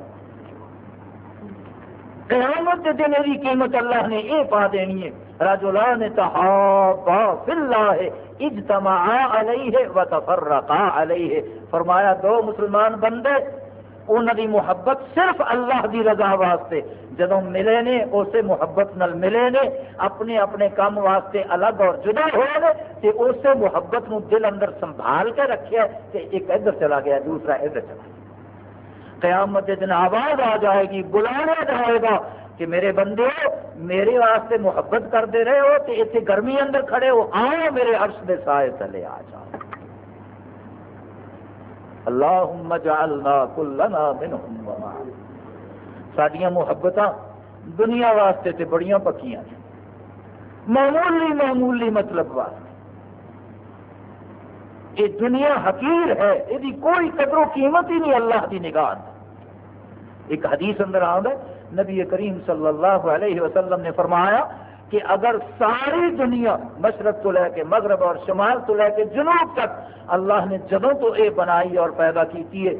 قیامت کے دن یہ قیمت اللہ نے یہ پا دینی ہے۔ رجلان تحابا فی اللہ اجتماع علیہ و تفرقا علیہ۔ فرمایا، دو مسلمان بندے انہوں دی محبت صرف اللہ دی رضا واسطے۔ جدو ملے نے، اسے محبت نل ملے نے، اپنے اپنے کام واسطے الگ اور جدا ہوئے نے، تے اسے محبت نو دل اندر سنبھال کے رکھے کہ ایک ادھر چلا گیا، دوسرا ادھر چلا گیا۔ قیامت دن آواز آ جائے گی بلانا جائے گا کہ میرے بندے میرے واسطے محبت کرتے رہے ہو تو اتنے گرمی اندر کھڑے ہو، آؤ میرے عرش دے سائے تلے آ جاؤ۔ اللہم جعلنا کلنا منہم وما۔ ساڈیاں محبت دنیا واسطے تے بڑیاں پکیاں معمولی معمولی مطلب واسطے۔ یہ دنیا حقیر ہے، یہ کوئی قدر و قیمت ہی نہیں اللہ کی نگاہ۔ ایک حدیث اندر آؤں نبی کریم صلی اللہ علیہ وسلم نے فرمایا کہ اگر ساری دنیا مشرق تو لے کے مغرب اور شمال تو لے کے جنوب تک اللہ نے جدوں تو اے بنائی اور پیدا کی ہے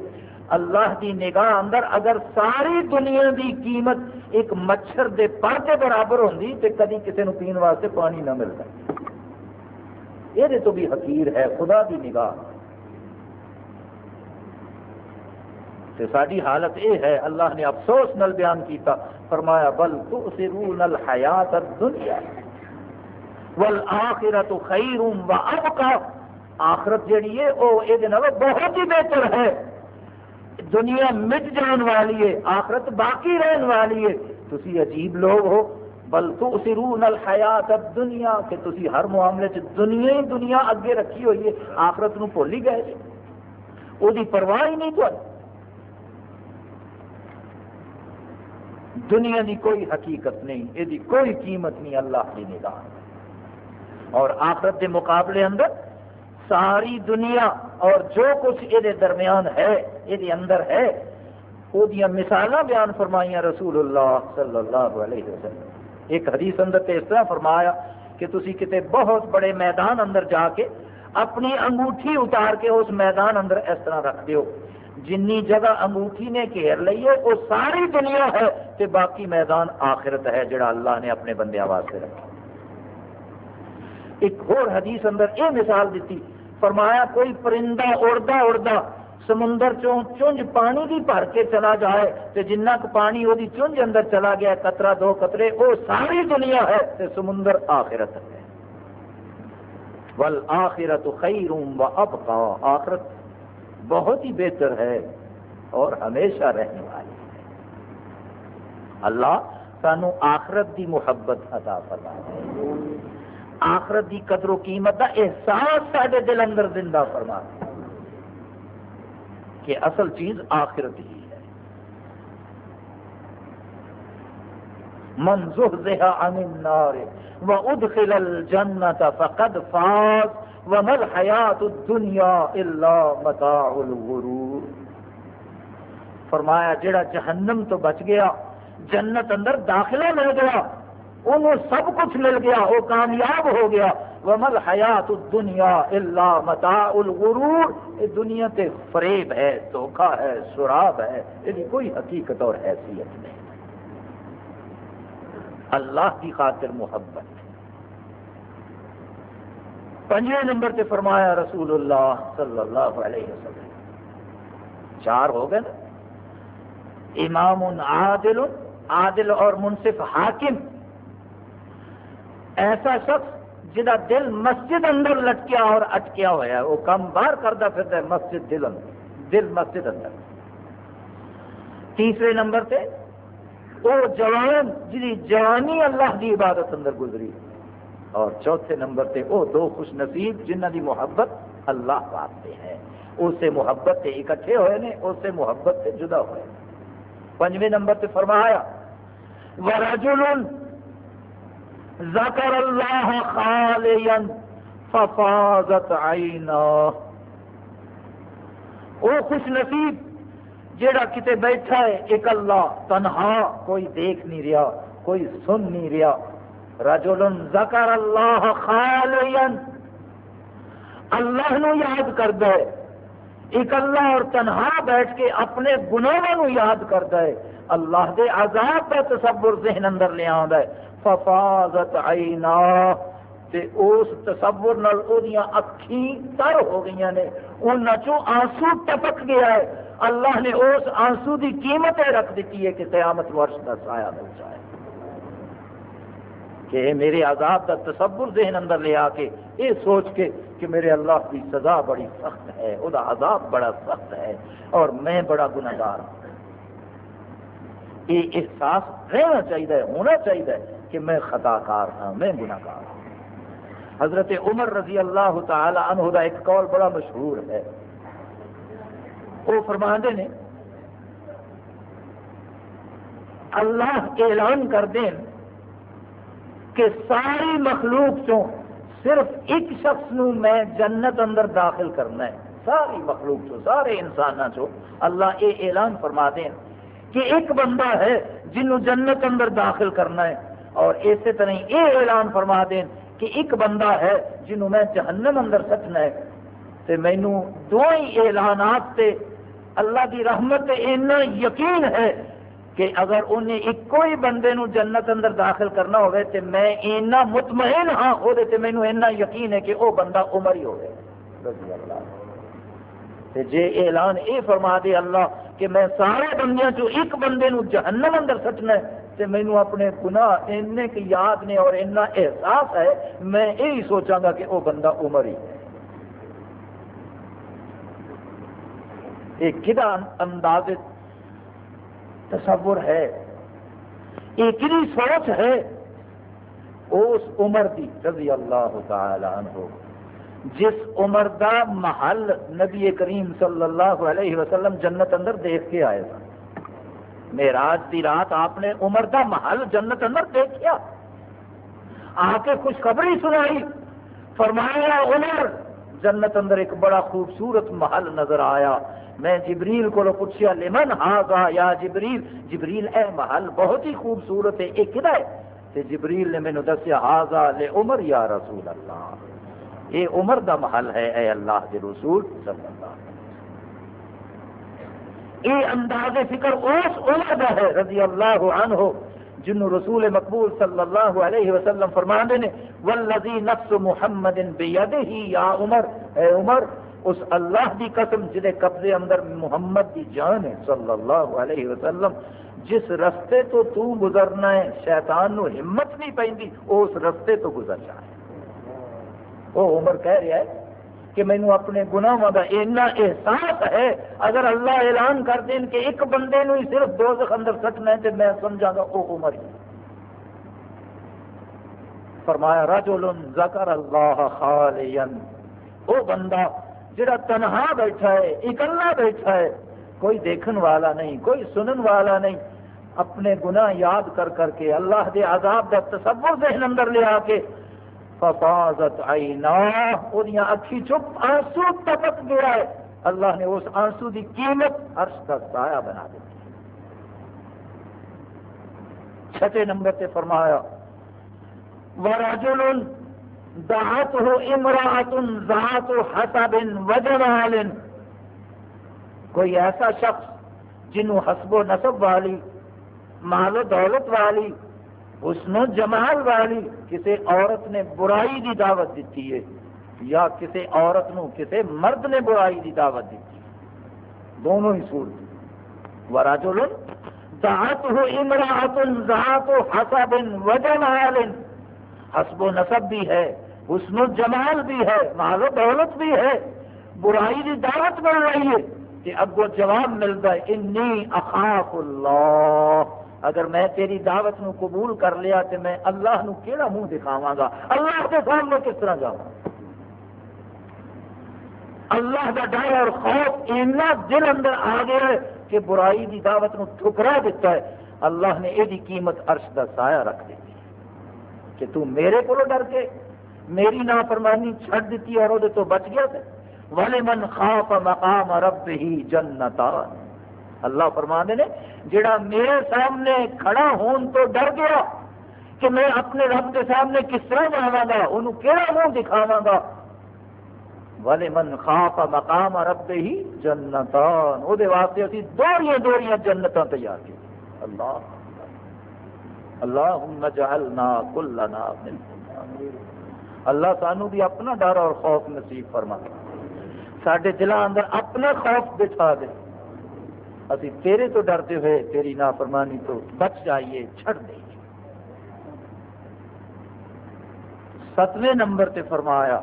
اللہ دی نگاہ اندر اگر ساری دنیا دی قیمت ایک مچھر دے پر کے برابر ہوندی تو کدی کسی پین واسطے پانی نہ ملتا۔ یہ تو بھی حقیر ہے، خدا دی نگاہ۔ تو ساری حالت یہ ہے، اللہ نے افسوس نل بیان کیتا، فرمایا، بل تؤثرون الحیات الدنیا. والآخرت خیر و ابقا. آخرت جڑی ہے وہ یہ بہت ہی بہتر ہے. دنیا مٹ جان والی ہے، آخرت باقی رہن والی ہے. تسی عجیب لوگ ہو، بل تؤثرون الحیات الدنیا، کہ تسی ہر معاملے چ دنیا ہی دنیا اگے رکھی ہوئی ہے، آخرت نو بھول ہی گئے جی۔ وہ پرواہ ہی نہیں تو دنیا دی کوئی حقیقت نہیں، یہ کوئی قیمت نہیں، اللہ کی نگاہ اور آخرت کے مقابلے اندر ساری دنیا اور جو کچھ یہ درمیان ہے، یہ اندر ہے، وہ مثال بیان فرمائیاں رسول اللہ صلی اللہ علیہ وسلم۔ ایک حدیث اندر اس طرح فرمایا کہ تسی کتے بہت بڑے میدان اندر جا کے اپنی انگوٹھی اتار کے اس میدان اندر اس طرح رکھ دیو۔ جنی جگہ انگوٹھی نے گھیر لی ہے، وہ ساری دنیا ہے کہ باقی میدان آخرت ہے جڑا اللہ نے اپنے بندے واسطے رکھا۔ ایک اور حدیث اندر یہ مثال دیتی، فرمایا کوئی پرندہ اڑتا اڑتا سمندر چوں چونج پانی بھی بھر کے چلا جائے تو جنہ پانی وہ چونج اندر چلا گیا قطرہ دو قطرے، وہ ساری دنیا ہے تو سمندر آخرت ہے۔ ول آخرت خیر و ابقا آخرت بہت ہی بہتر ہے اور ہمیشہ رہنے والی ہے۔ اللہ سانو آخرت دی محبت عطا فرما ہے آخرت دی قدر و قیمت کا احساس سارے دل اندر زندہ فرما کہ اصل چیز آخرت ہی ہے۔ من زحزح عن النار وادخل الجنة فقد فاز۔ ومل حیات دنیا اللہ متاع الغرور۔ فرمایا، جڑا جہنم تو بچ گیا، جنت اندر داخلہ مل گیا انہوں سب کچھ مل گیا وہ کامیاب ہو گیا۔ ومل حیات دنیا اللہ متاع الغرور۔ یہ دنیا تے فریب ہے دھوکھا ہے، سراب ہے یہ کوئی حقیقت اور حیثیت نہیں۔ اللہ کی خاطر محبت۔ پنجویں نمبر سے فرمایا رسول اللہ صلی اللہ علیہ وسلم۔ چار ہو گئے نا۔ امام عادل عادل اور منصف حاکم۔ ایسا شخص جہاں دل مسجد اندر لٹکیا اور اٹکیا ہوا ہے، وہ کم باہر کرتا پھرتا ہے مسجد دل اندر، دل مسجد اندر۔ تیسرے نمبر سے وہ جوان جی جوانی اللہ کی عبادت اندر گزری۔ اور چوتھے نمبر پہ وہ دو خوش نصیب جنہ دی محبت اللہ واسطے ہے۔ اس سے محبت سے اکٹھے ہوئے نے، اس سے محبت سے جدا ہوئے پنجویں نمبر پہ فرمایا، ورجل ذکر اللہ خالیا ففاظت عینا وہ خوش نصیب، جیڑا کتے بیٹھا ہے، ایک اللہ تنہا کوئی دیکھ نہیں رہا، کوئی سن نہیں رہا۔ رجل ذکر اللہ خالین۔ اللہ نو یاد کرتا ہے ایک اللہ اور تنہا بیٹھ کے اپنے گناہوں نو یاد کرتا ہے اللہ دے عذاب کا تصور ذہن اندر لے ہے۔ ففاظت عینا۔ تے اس تصور نال اودیاں اکھیں تر ہو گئیاں نے۔ انہاں چوں آنسو ٹپک گیا ہے۔ اللہ نے اس آنسو دی قیمت رکھ دیتی ہے کہ قیامت ورش کا سایہ مل جائے۔ کہ میرے عذاب کا تصور ذہن اندر لے آ کے یہ سوچ کے کہ میرے اللہ کی سزا بڑی سخت ہے وہ عذاب بڑا سخت ہے اور میں بڑا گناگار ہوں۔ یہ احساس رہنا چاہیے، ہونا چاہیے کہ میں خطا کار ہوں میں گناگار ہوں حضرت عمر رضی اللہ تعالی عنہ دا ایک قول بڑا مشہور ہے۔ وہ فرماندے نے، اللہ اعلان کر دیں کہ ساری مخلوق چوں صرف ایک شخص نو میں جنت اندر داخل کرنا ہے۔ ساری مخلوق چو سارے انسان چو اللہ یہ اعلان فرما دیں کہ ایک بندہ ہے جنوں جنت اندر داخل کرنا ہے۔ اور اسی طرح یہ اعلان فرما دیں کہ ایک بندہ ہے جنوں میں جہنم اندر سٹنا ہے۔ تو مینو دو ہی اعلانات سے اللہ کی رحمت اینا یقین ہے کہ اگر انہیں ایک کوئی بندے نو جنت اندر داخل کرنا ہوئے تے میں اینا مطمئن ہاں وہ مینو اینا یقین ہے کہ وہ بندہ عمر ہی ہوئے۔ رضی اللہ تے جے اعلان اے فرما دے اللہ کہ میں سارے بندیاں چو ایک بندے نو جہنم اندر سٹنا ہے تے مینو اپنے گناہ اینے کی یاد نے اور اینا احساس ہے، میں یہی سوچاں گا کہ وہ بندہ عمر ہی ایک کدا انداز تصور ہے۔ ایک سوچ ہے۔ اس عمر کی رضی اللہ تعالی عنہ، جس عمر دا محل نبی کریم صلی اللہ علیہ وسلم جنت اندر دیکھ کے آئے سن میراج دی رات آپ نے عمر دا محل جنت اندر دیکھیا۔ آ کے خوشخبری سنائی۔ فرمایا، عمر جنت اندر ایک بڑا خوبصورت محل نظر آیا۔ میں جبریل کو پوچھا لمن ہاگا یا جبریل؟ جبریل، اے محل، بہت ہی خوبصورت ہے یہ کدا ہے تے جبریل نے مینو دسیا ہاگا لے عمر یا رسول اللہ۔ یہ عمر دا محل ہے، اے اللہ کے رسول صلی اللہ یہ انداز فکر اس عمر دا ہے، رضی اللہ عنہ۔ جنہوں رسول مقبول صلی اللہ علیہ وسلم فرما نے والذی نفس محمد بیدہ یا عمر، اے عمر، اس اللہ دی قسم جنہیں قبضے اندر محمد دی جان ہے، صلی اللہ علیہ وسلم، جس رستے تو تو گزرنا ہے، شیطان نو ہمت نہیں پہنتی اس رستے تو گزر جائے۔ وہ عمر کہہ رہا ہے کہ مینو اپنے گناہوں کا اینا احساس ہے۔ اگر اللہ اعلان کر دیں کہ ایک بندے نو ہی صرف دو اندر سٹنا ہے تو میں سمجھا گا وہ عمر۔ ہی فرمایا رجل ذکر اللہ خالین۔ وہ بندہ جڑا تنہا بیٹھا ہے، اکلا بیٹھا ہے، کوئی دیکھن والا نہیں، کوئی سنن والا نہیں۔ اپنے گناہ یاد کر کر کے، اللہ دے عذاب کا تصور ذہن اندر لے آ کے ففاظت عینا اودیاں اکھی چپ آنسو تپک گیا ہے۔ اللہ نے اس آنسو دی قیمت عرش کا سایہ بنا دی۔ چھٹے نمبر تے فرمایا، ورجل دعته امرأة ذات حسب وجمال۔ کوئی ایسا شخص جنہوں حسب و نصب والی، مال و دولت والی حسن و جمال والی کسی عورت نے برائی دی دعوت دیتی ہے یا کسی عورت نو کسی مرد نے برائی دی دعوت دیتی ہے؟ دونوں ہی صورت وراجل دعته امرأة ذات حسب وجمال۔ حسب و نصب بھی ہے، حسن و جمال بھی ہے، مال و دولت بھی ہے۔ برائی کی دعوت مل رہی ہے کہ اگو جواب ملتا ہے، انی اخاف اللہ۔ اگر میں تیری دعوت نو قبول کر لیا تو میں اللہ نو کیڑا منہ دکھاوا گا؟ اللہ کے سامنے کس طرح جاؤں؟ اللہ کا ڈر اور خوف اینا دل اندر آ گیا ہے کہ برائی کی دعوت نو ٹھکرا دیتا ہے۔ اللہ نے یہ قیمت عرش کا سایہ رکھ دی کہ تو میرے کو ڈر کے، میری نافرمانی چھڑ دیتی اور وہ بچ گیا تھے والے من خوف مقام رب ہی جنتا اللہ فرمانے نے، جڑا میرے سامنے کھڑا ہون تو ڈر گیا کہ میں اپنے رب کے سامنے کس طرح جاوا گا، انہوں کہڑا منہ دکھاوا گا؟ والے من خوف مقام رب ہی جنتان۔ وہ واسطے اسی دوڑیاں دوڑیاں جنتاں تیار کی اللہ اللہ جعلنا کلنا من اللہ سانو بھی اپنا ڈر اور خوف نصیب فرما سڈے دلوں اندر اپنا خوف بچھا دے۔ ابھی تیرے تو ڈرتے ہوئے تیری نافرمانی تو بچ جائیے چھڑ دے ستویں نمبر تے فرمایا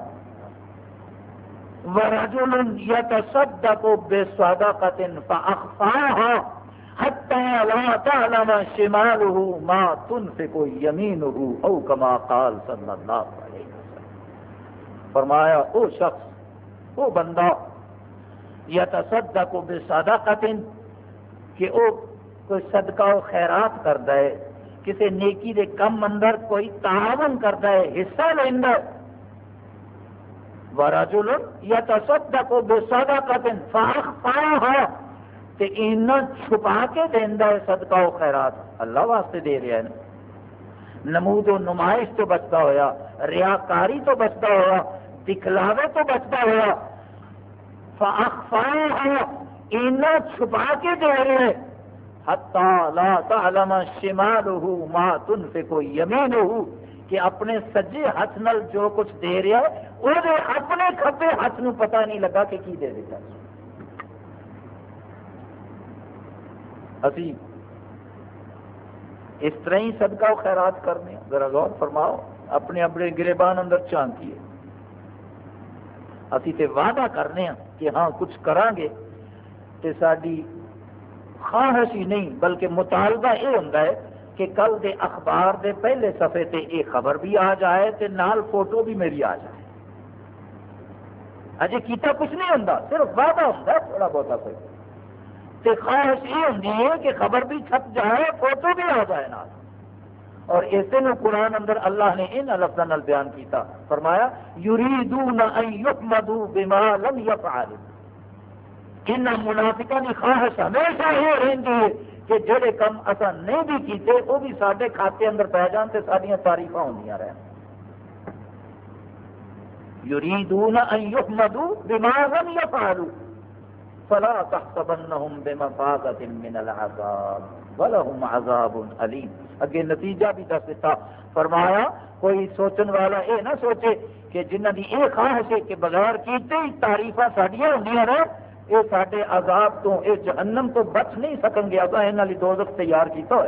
ورجل يتصدق بصدقة فأخفاها حتى لا تعلم شماله ما تنفق يمينه أو كما قال صلى الله عليه وسلم فرمایا، او شخص، او بندہ یا تصدق بے کہ او کوئی صدقہ و خیرات کرتا ہے کسی نیکی دے کم اندر کوئی تعاون کرتا ہے حصہ لینا ورجل یا تصدق بے صدقت فاخفاها، تے اینا چھپا کے دینا ہے صدقہ و خیرات۔ اللہ واسطے دے رہا ہے نمود و نمائش تو بچتا ہویا، ریاکاری تو بچتا ہوا دکھلاوے تو بچتا ہوا اینا چھپا کے دے رہے ہیں۔ حتی لا تعلم شمالہ ما تنفق یمینہ کہ اپنے سجے ہاتھ نال جو کچھ دے رہا ہے، وہ اپنے کھبے ہاتھ نو پتہ نہیں لگا کہ کی دے دیتا اسی اس طرح ہی صدقہ و خیرات کرنے ذرا غور فرماؤ، اپنے اپنے گریبان اندر چانکیے اسی تے وعدہ کرنے ہیں کہ ہاں کچھ کریں گے تے ساری خواہش ہی نہیں، بلکہ مطالبہ یہ ہوتا ہے کہ کل دے اخبار دے پہلے صفحے تے ایک خبر بھی آ جائے تے نال فوٹو بھی میری آ جائے۔ اجے کیتا کچھ نہیں ہوتا صرف وعدہ ہوتا ہے، تھوڑا بہت کوئی۔ تے خواہش یہ ہوتی ہے کہ خبر بھی چھپ جائے، فوٹو بھی آ جائے نال۔ اور اسے میں قرآن اندر اللہ نے ان لفظوں بیان کیتا، فرمایا، یریدون ان یحمدوا بما لم یفعلوا ان منافقہ کی خواہش ہمیشہ یہ رہتی ہے کہ جڑے کم اصا نہیں بھی کیتے، وہ بھی سارے کھاتے اندر پی جان تو سارا تاریف ہو رہن۔ یریدون ان یحمدوا بما لم فلا تحسبنهم بمفازة من العذاب ولهم عذاب علیم۔ اگے نتیجہ بھی دس دیتا فرمایا، کوئی سوچن والا یہ نہ سوچے کہ جنہ کی یہ خواہش ہے کہ بغیر کیتے ہی تعریفاں ساڈیاں ہونیاں یہ سارے عذاب تو یہ جہنم تو بچ نہیں سکن گے۔ اگر یہاں لی دوزخ تیار کیتا ہوا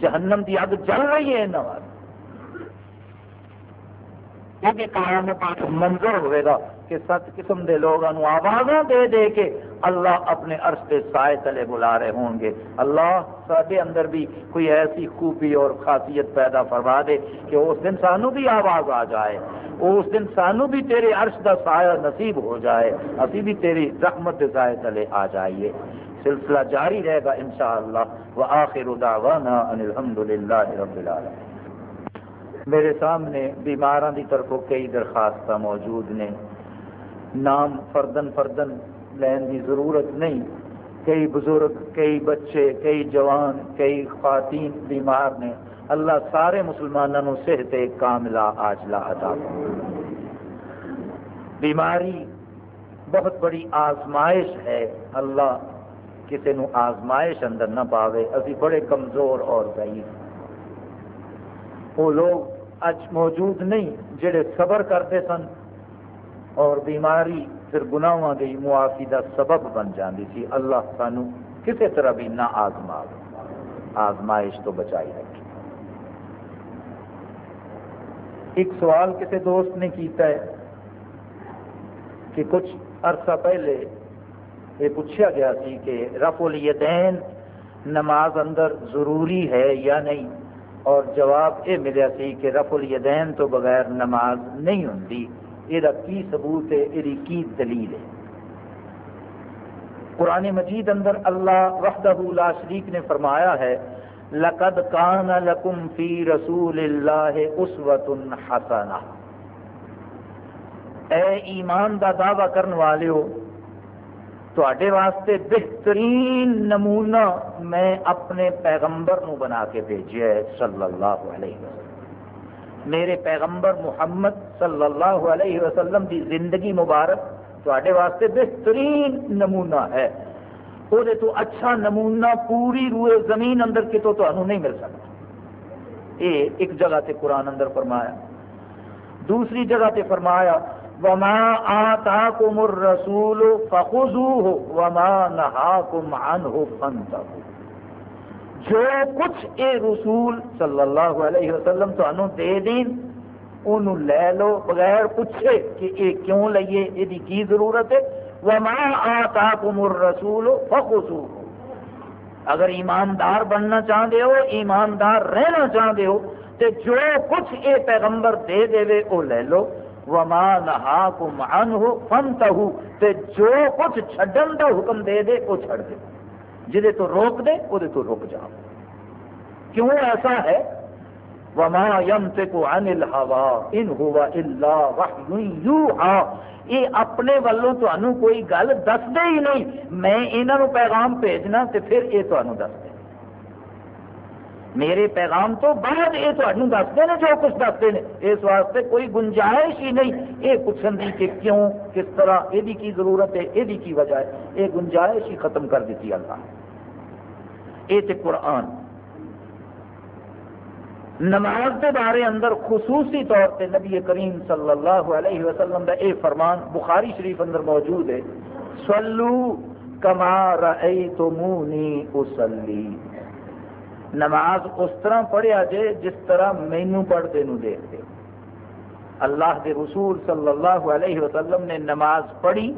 جہنم کی اگ جل رہی ہے یہاں واسطے یہ پاک منظر ہوئے گا۔ کہ ست قسم دے لوگوں آوازاں دے دے کے اللہ اپنے عرش کے سائے تلے بلا رہے ہوں گے۔ اللہ سارے اندر بھی کوئی ایسی خوبی اور خاصیت پیدا فرما دے کہ اس دن سانو بھی آواز آ جائے۔ اس دن سانو بھی تیرے عرش کا سایہ نصیب ہو جائے۔ ابھی بھی تیری رحمت کے سائے تلے آ جائیے۔ سلسلہ جاری رہے گا انشاءاللہ۔ وآخر دعوانا ان الحمدللہ رب العالمين میرے سامنے بیماراں دی طرفوں کئی درخواست موجود نے۔ نام فردن فردن لین کی ضرورت نہیں۔ کئی بزرگ، کئی بچے، کئی جوان، کئی خواتین بیمار نے اللہ سارے مسلمانوں صحت کاملہ آجلا ادا بیماری بہت بڑی آزمائش ہے۔ اللہ کسی نو آزمائش اندر نہ پاوے۔ ابھی بڑے کمزور اور ضعیف۔ وہ لوگ اج موجود نہیں، جڑے صبر کرتے سن اور بیماری پھر گناواں کی معافی کا سبب بن جاتی تھی اللہ سانو کسی طرح بھی نہ آزما آزمائش تو بچائی رکھے۔ ایک سوال کسی دوست نے کیتا ہے کہ کچھ عرصہ پہلے یہ پوچھا گیا سی کہ رف الیدین نماز اندر ضروری ہے یا نہیں؟ اور جواب یہ ملیا سی کہ رف الیدین تو بغیر نماز نہیں ہوں یہ کی ثبوت ہے یہ کی دلیل ہے۔ قرآن مجید اندر اللہ وحدہ لا شریک نے فرمایا ہے، لقد کان لکم فی رسول اللہ اسوت حسنہ۔ اے ایمان دا دعوی کرنے والے ہو تے واسطے بہترین نمونہ میں اپنے پیغمبر نو بنا کے بھیجا ہے، صلی اللہ علیہ وسلم۔ میرے پیغمبر محمد صلی اللہ علیہ وسلم کی زندگی مبارک تے واسطے بہترین نمونہ ہے۔ وہ تو اچھا نمونہ پوری روئے زمین اندر کتوں تو نہیں مل سکتا۔ یہ ایک جگہ تے قرآن اندر فرمایا۔ دوسری جگہ تے فرمایا، وما آتاکم الرسول فخذوه وما نهاکم عنه فانتهوا جو کچھ اے رسول صلی اللہ علیہ وسلم تو دے دین انہوں لے لو بغیر پوچھے کہ اے کیوں لئیے؟ یہ کی ضرورت ہے؟ وما آتاکم الرسول فخذوه۔ اگر ایماندار بننا چاہتے ہو، ایماندار رہنا چاہتے ہو تو جو کچھ اے پیغمبر دے دے وہ لے لو۔ وما نہاکم عنہ فانتہو تے جو کچھ چھڈن دا حکم دے دے، وہ چھڑ دے۔ جہے تو روک دے وہ تو رک جا کیوں ایسا ہے؟ وما ينطق عن الهوى ان هو الا وحي يوحى۔ یہ اپنے والوں تو انو کوئی گل دس دے ہی نہیں۔ میں انہاں نو پیغام بھیجنا تے پھر یہ تو انو دس دے میرے پیغام تو بعد یہ تمہیں دستے ہیں جو کچھ دستے ہیں اس واسطے کوئی گنجائش ہی نہیں۔ یہ پوچھنے کی کہ کیوں؟ کس طرح؟ یہ کی ضرورت ہے؟ یہ کی وجہ ہے؟ یہ گنجائش ہی ختم کر دیتی اللہ۔ یہ تو قرآن۔ نماز کے بارے اندر خصوصی طور پہ نبی کریم صلی اللہ علیہ وسلم کا یہ فرمان بخاری شریف اندر موجود ہے۔ سلو کما رأیتمونی اسلی نماز اس طرح پڑھیا جے جس طرح مینو پڑھتے نو دیکھتے اللہ کے رسول صلی اللہ علیہ وسلم نے نماز پڑھی،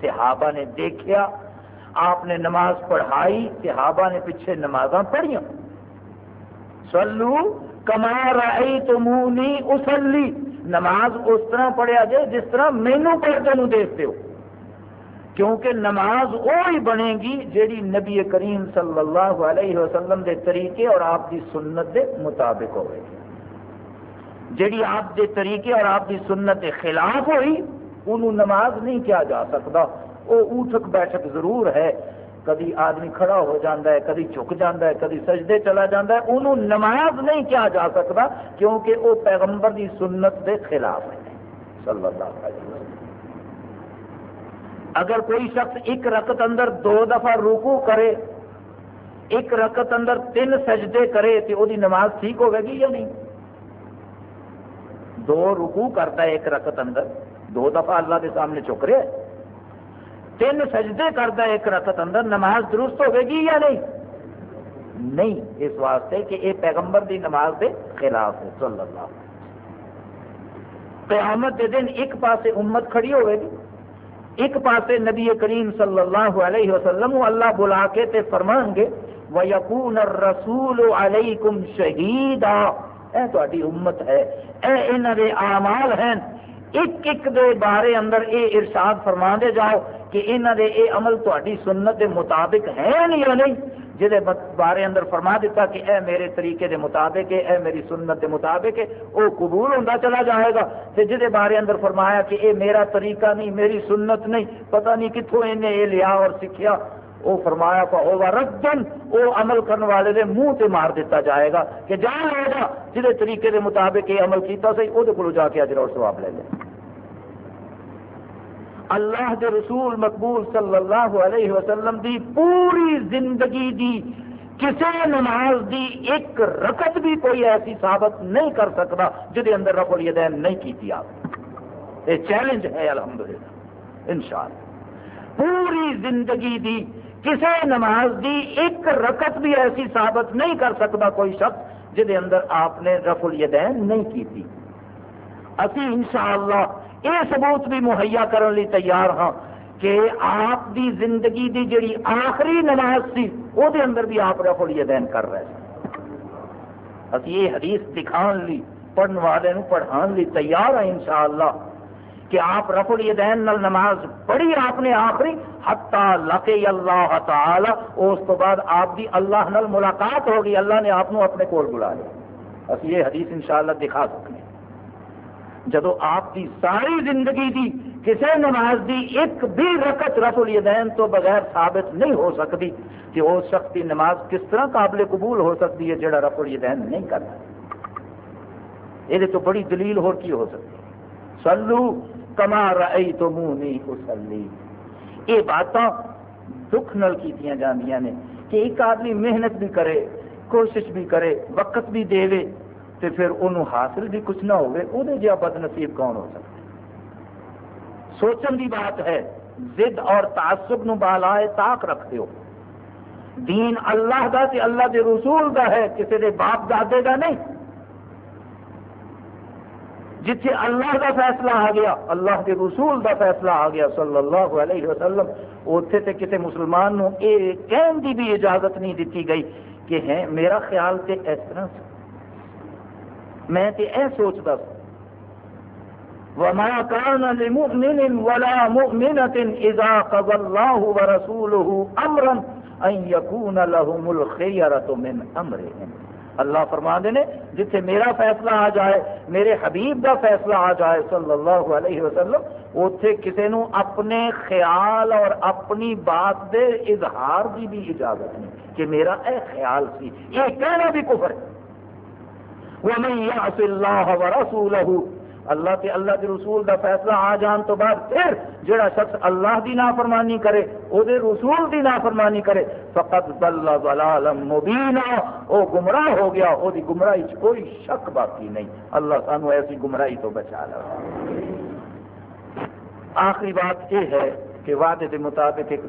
صحابہ نے دیکھا آپ نے نماز پڑھائی، صحابہ نے پیچھے نماز پڑھیا سلو کما رائی تمونی اسلی نماز اس طرح پڑھیا جائے جس طرح مینو پڑھتے نو دیکھتے ہو۔ کیونکہ نماز وہی بنے گی جیڑی نبی کریم صلی اللہ علیہ وسلم دے طریقے اور آپ کی سنت دے مطابق ہوئے جیڑی آپ دے طریقے اور آپ کی سنت کے خلاف ہوئی انہوں نماز نہیں کیا جا سکتا۔ وہ اٹھک بیٹھک ضرور ہے۔ کدی آدمی کھڑا ہو جاتا ہے کدی جھک جاتا ہے کدی سجدے چلا جاتا ہے انہوں نماز نہیں کیا جا سکتا کیونکہ وہ پیغمبر کی سنت کے خلاف ہے۔ صلی اللہ علیہ وسلم۔ اگر کوئی شخص ایک رقط اندر دو دفعہ روکو کرے، ایک رقط اندر تین سجدے کرے تو وہ نماز ٹھیک ہوگی گی یا نہیں؟ دو رکو کرتا ہے ایک رقط اندر، دو دفعہ اللہ کے سامنے چک رہے تین سجدے کرتا ہے ایک رقط اندر، نماز درست ہوگی گی یا نہیں؟ نہیں، اس واسطے کہ یہ پیغمبر دی نماز کے خلاف ہے، صلی اللہ قیامت کے دن ایک پاسے امت کھڑی ہوئے گی۔ ایک پاسے نبی کریم صلی اللہ علیہ وسلم، اللہ بلا کے تے فرمان گے وَيَكُونَ الرَّسُولُ عَلَيْكُمْ شَهِيدًا۔ اے تہاڈی امت ہے، اے انہاں دے اعمال ہیں۔ ایک ایک دے بارے اندر اے ارشاد فرما دے جاؤ کہ انہاں دے اے عمل تہاڈی سنت دے مطابق ہیں یا نہیں؟ جہے بارے اندر فرما دیتا کہ اے میرے طریقے دے مطابق ہے، اے میری سنت دے مطابق ہے وہ قبول ہوتا چلا جائے گا۔ تے جہے بارے اندر فرمایا کہ اے میرا طریقہ نہیں، میری سنت نہیں، پتہ نہیں کتوں انہیں یہ لیا اور سیکھیا وہ فرمایا کا ہوگا رقم وہ عمل کرنے والے دے منہ تے مار دیتا جائے گا کہ جا لے گا، جہے طریقے دے مطابق یہ عمل کیتا سی وہ جا کے اجر اور سواب لے لے۔ اللہ کے رسول مقبول صلی اللہ علیہ وسلم دی پوری زندگی دی کسی نماز دی ایک رکت بھی کوئی ایسی ثابت نہیں کر سکتا جہد اندر رف الیدین نہیں کی آپ۔ یہ چیلنج ہے، الحمدللہ، انشاءاللہ۔ پوری زندگی دی کسی نماز دی ایک رکت بھی ایسی ثابت نہیں کر سکتا کوئی شخص جہد اندر آپ نے رف الیدین نہیں کی اسی انشاءاللہ یہ ثبوت بھی مہیا کرنے لی تیار ہاں کہ آپ دی زندگی دی جڑی آخری نماز سی، وہ دے اندر بھی آپ رف الیدین کر رہے ہیں۔ اسی یہ حدیث دکھان لی پڑھن والے پڑھان لی تیار ہیں انشاءاللہ کہ آپ رف الیدین نل نماز پڑھی آپ نے آخری، حتی لقی اللہ تعالی، اس تو بعد آپ دی اللہ نل ملاقات ہوگی، اللہ نے آپ اپنے کول بلا لیا۔ اسی یہ حدیث انشاءاللہ دکھا سکتے ہیں۔ جدو آپ کی ساری زندگی دی کسی نماز دی ایک بھی رکت رف الیدین تو بغیر ثابت نہیں ہو سکتی کہ اس شخص کی نماز کس طرح قابل قبول ہو سکتی ہے جڑا رف الیدین نہیں کرتا؟ یہ تو بڑی دلیل ہو کی ہو سکتی؟ سلو کما رئی تو منہ نہیں اسلی یہ باتاں دکھ نل کی جاندیاں نے کہ ایک آدمی محنت بھی کرے، کوشش بھی کرے، وقت بھی دے تو پھر انہوں حاصل بھی کچھ نہ ہوئے وہ جہاں بد نصیب کون ہو سکتا؟ سوچن کی بات ہے زد اور تعصب نو بالائے طاق رکھتے ہو۔ دین اللہ دا تے اللہ دے رسول دا ہے کسی دے باپ دادے دا نہیں۔ جتھے اللہ دا فیصلہ آ گیا، اللہ کے رسول دا فیصلہ آ گیا صلی اللہ علیہ وسلم اتنے تے کسی مسلمان نو اے کہن دی بھی اجازت نہیں دیتی گئی کہ ہے میرا خیال تے اس طرح سے۔ میں تے اے سوچتا سا وما كان لمؤمن ولا مؤمنة إذا قضى الله ورسوله أمرا أن يكون لهم الخيرة من أمرهم۔ اللہ فرما دے نے جتھے میرا فیصلہ آ جائے، میرے حبیب دا فیصلہ آ جائے صلی اللہ علیہ وسلم اتنے کسی نو اپنے خیال اور اپنی بات دے اظہار کی بھی اجازت نہیں کہ میرا اے خیال سی یہ کہنا بھی کفر ہے۔ وَمَنْ يَعْصِ اللَّهَ وَرَسُولَهُ اللہ کے اللہ کے رسول دا فیصلہ آ جان تو بعد پھر جڑا شخص اللہ دی نافرمانی کرے، او دے رسول دی نافرمانی کرے فقط ضل ضلالا مبینا۔ او گمراہ ہو گیا، او دی گمراہی چ کوئی شک باقی نہیں۔ اللہ سانو ایسی گمراہی تو بچا لو آخری بات یہ ہے کہ وعدے کے مطابق ایک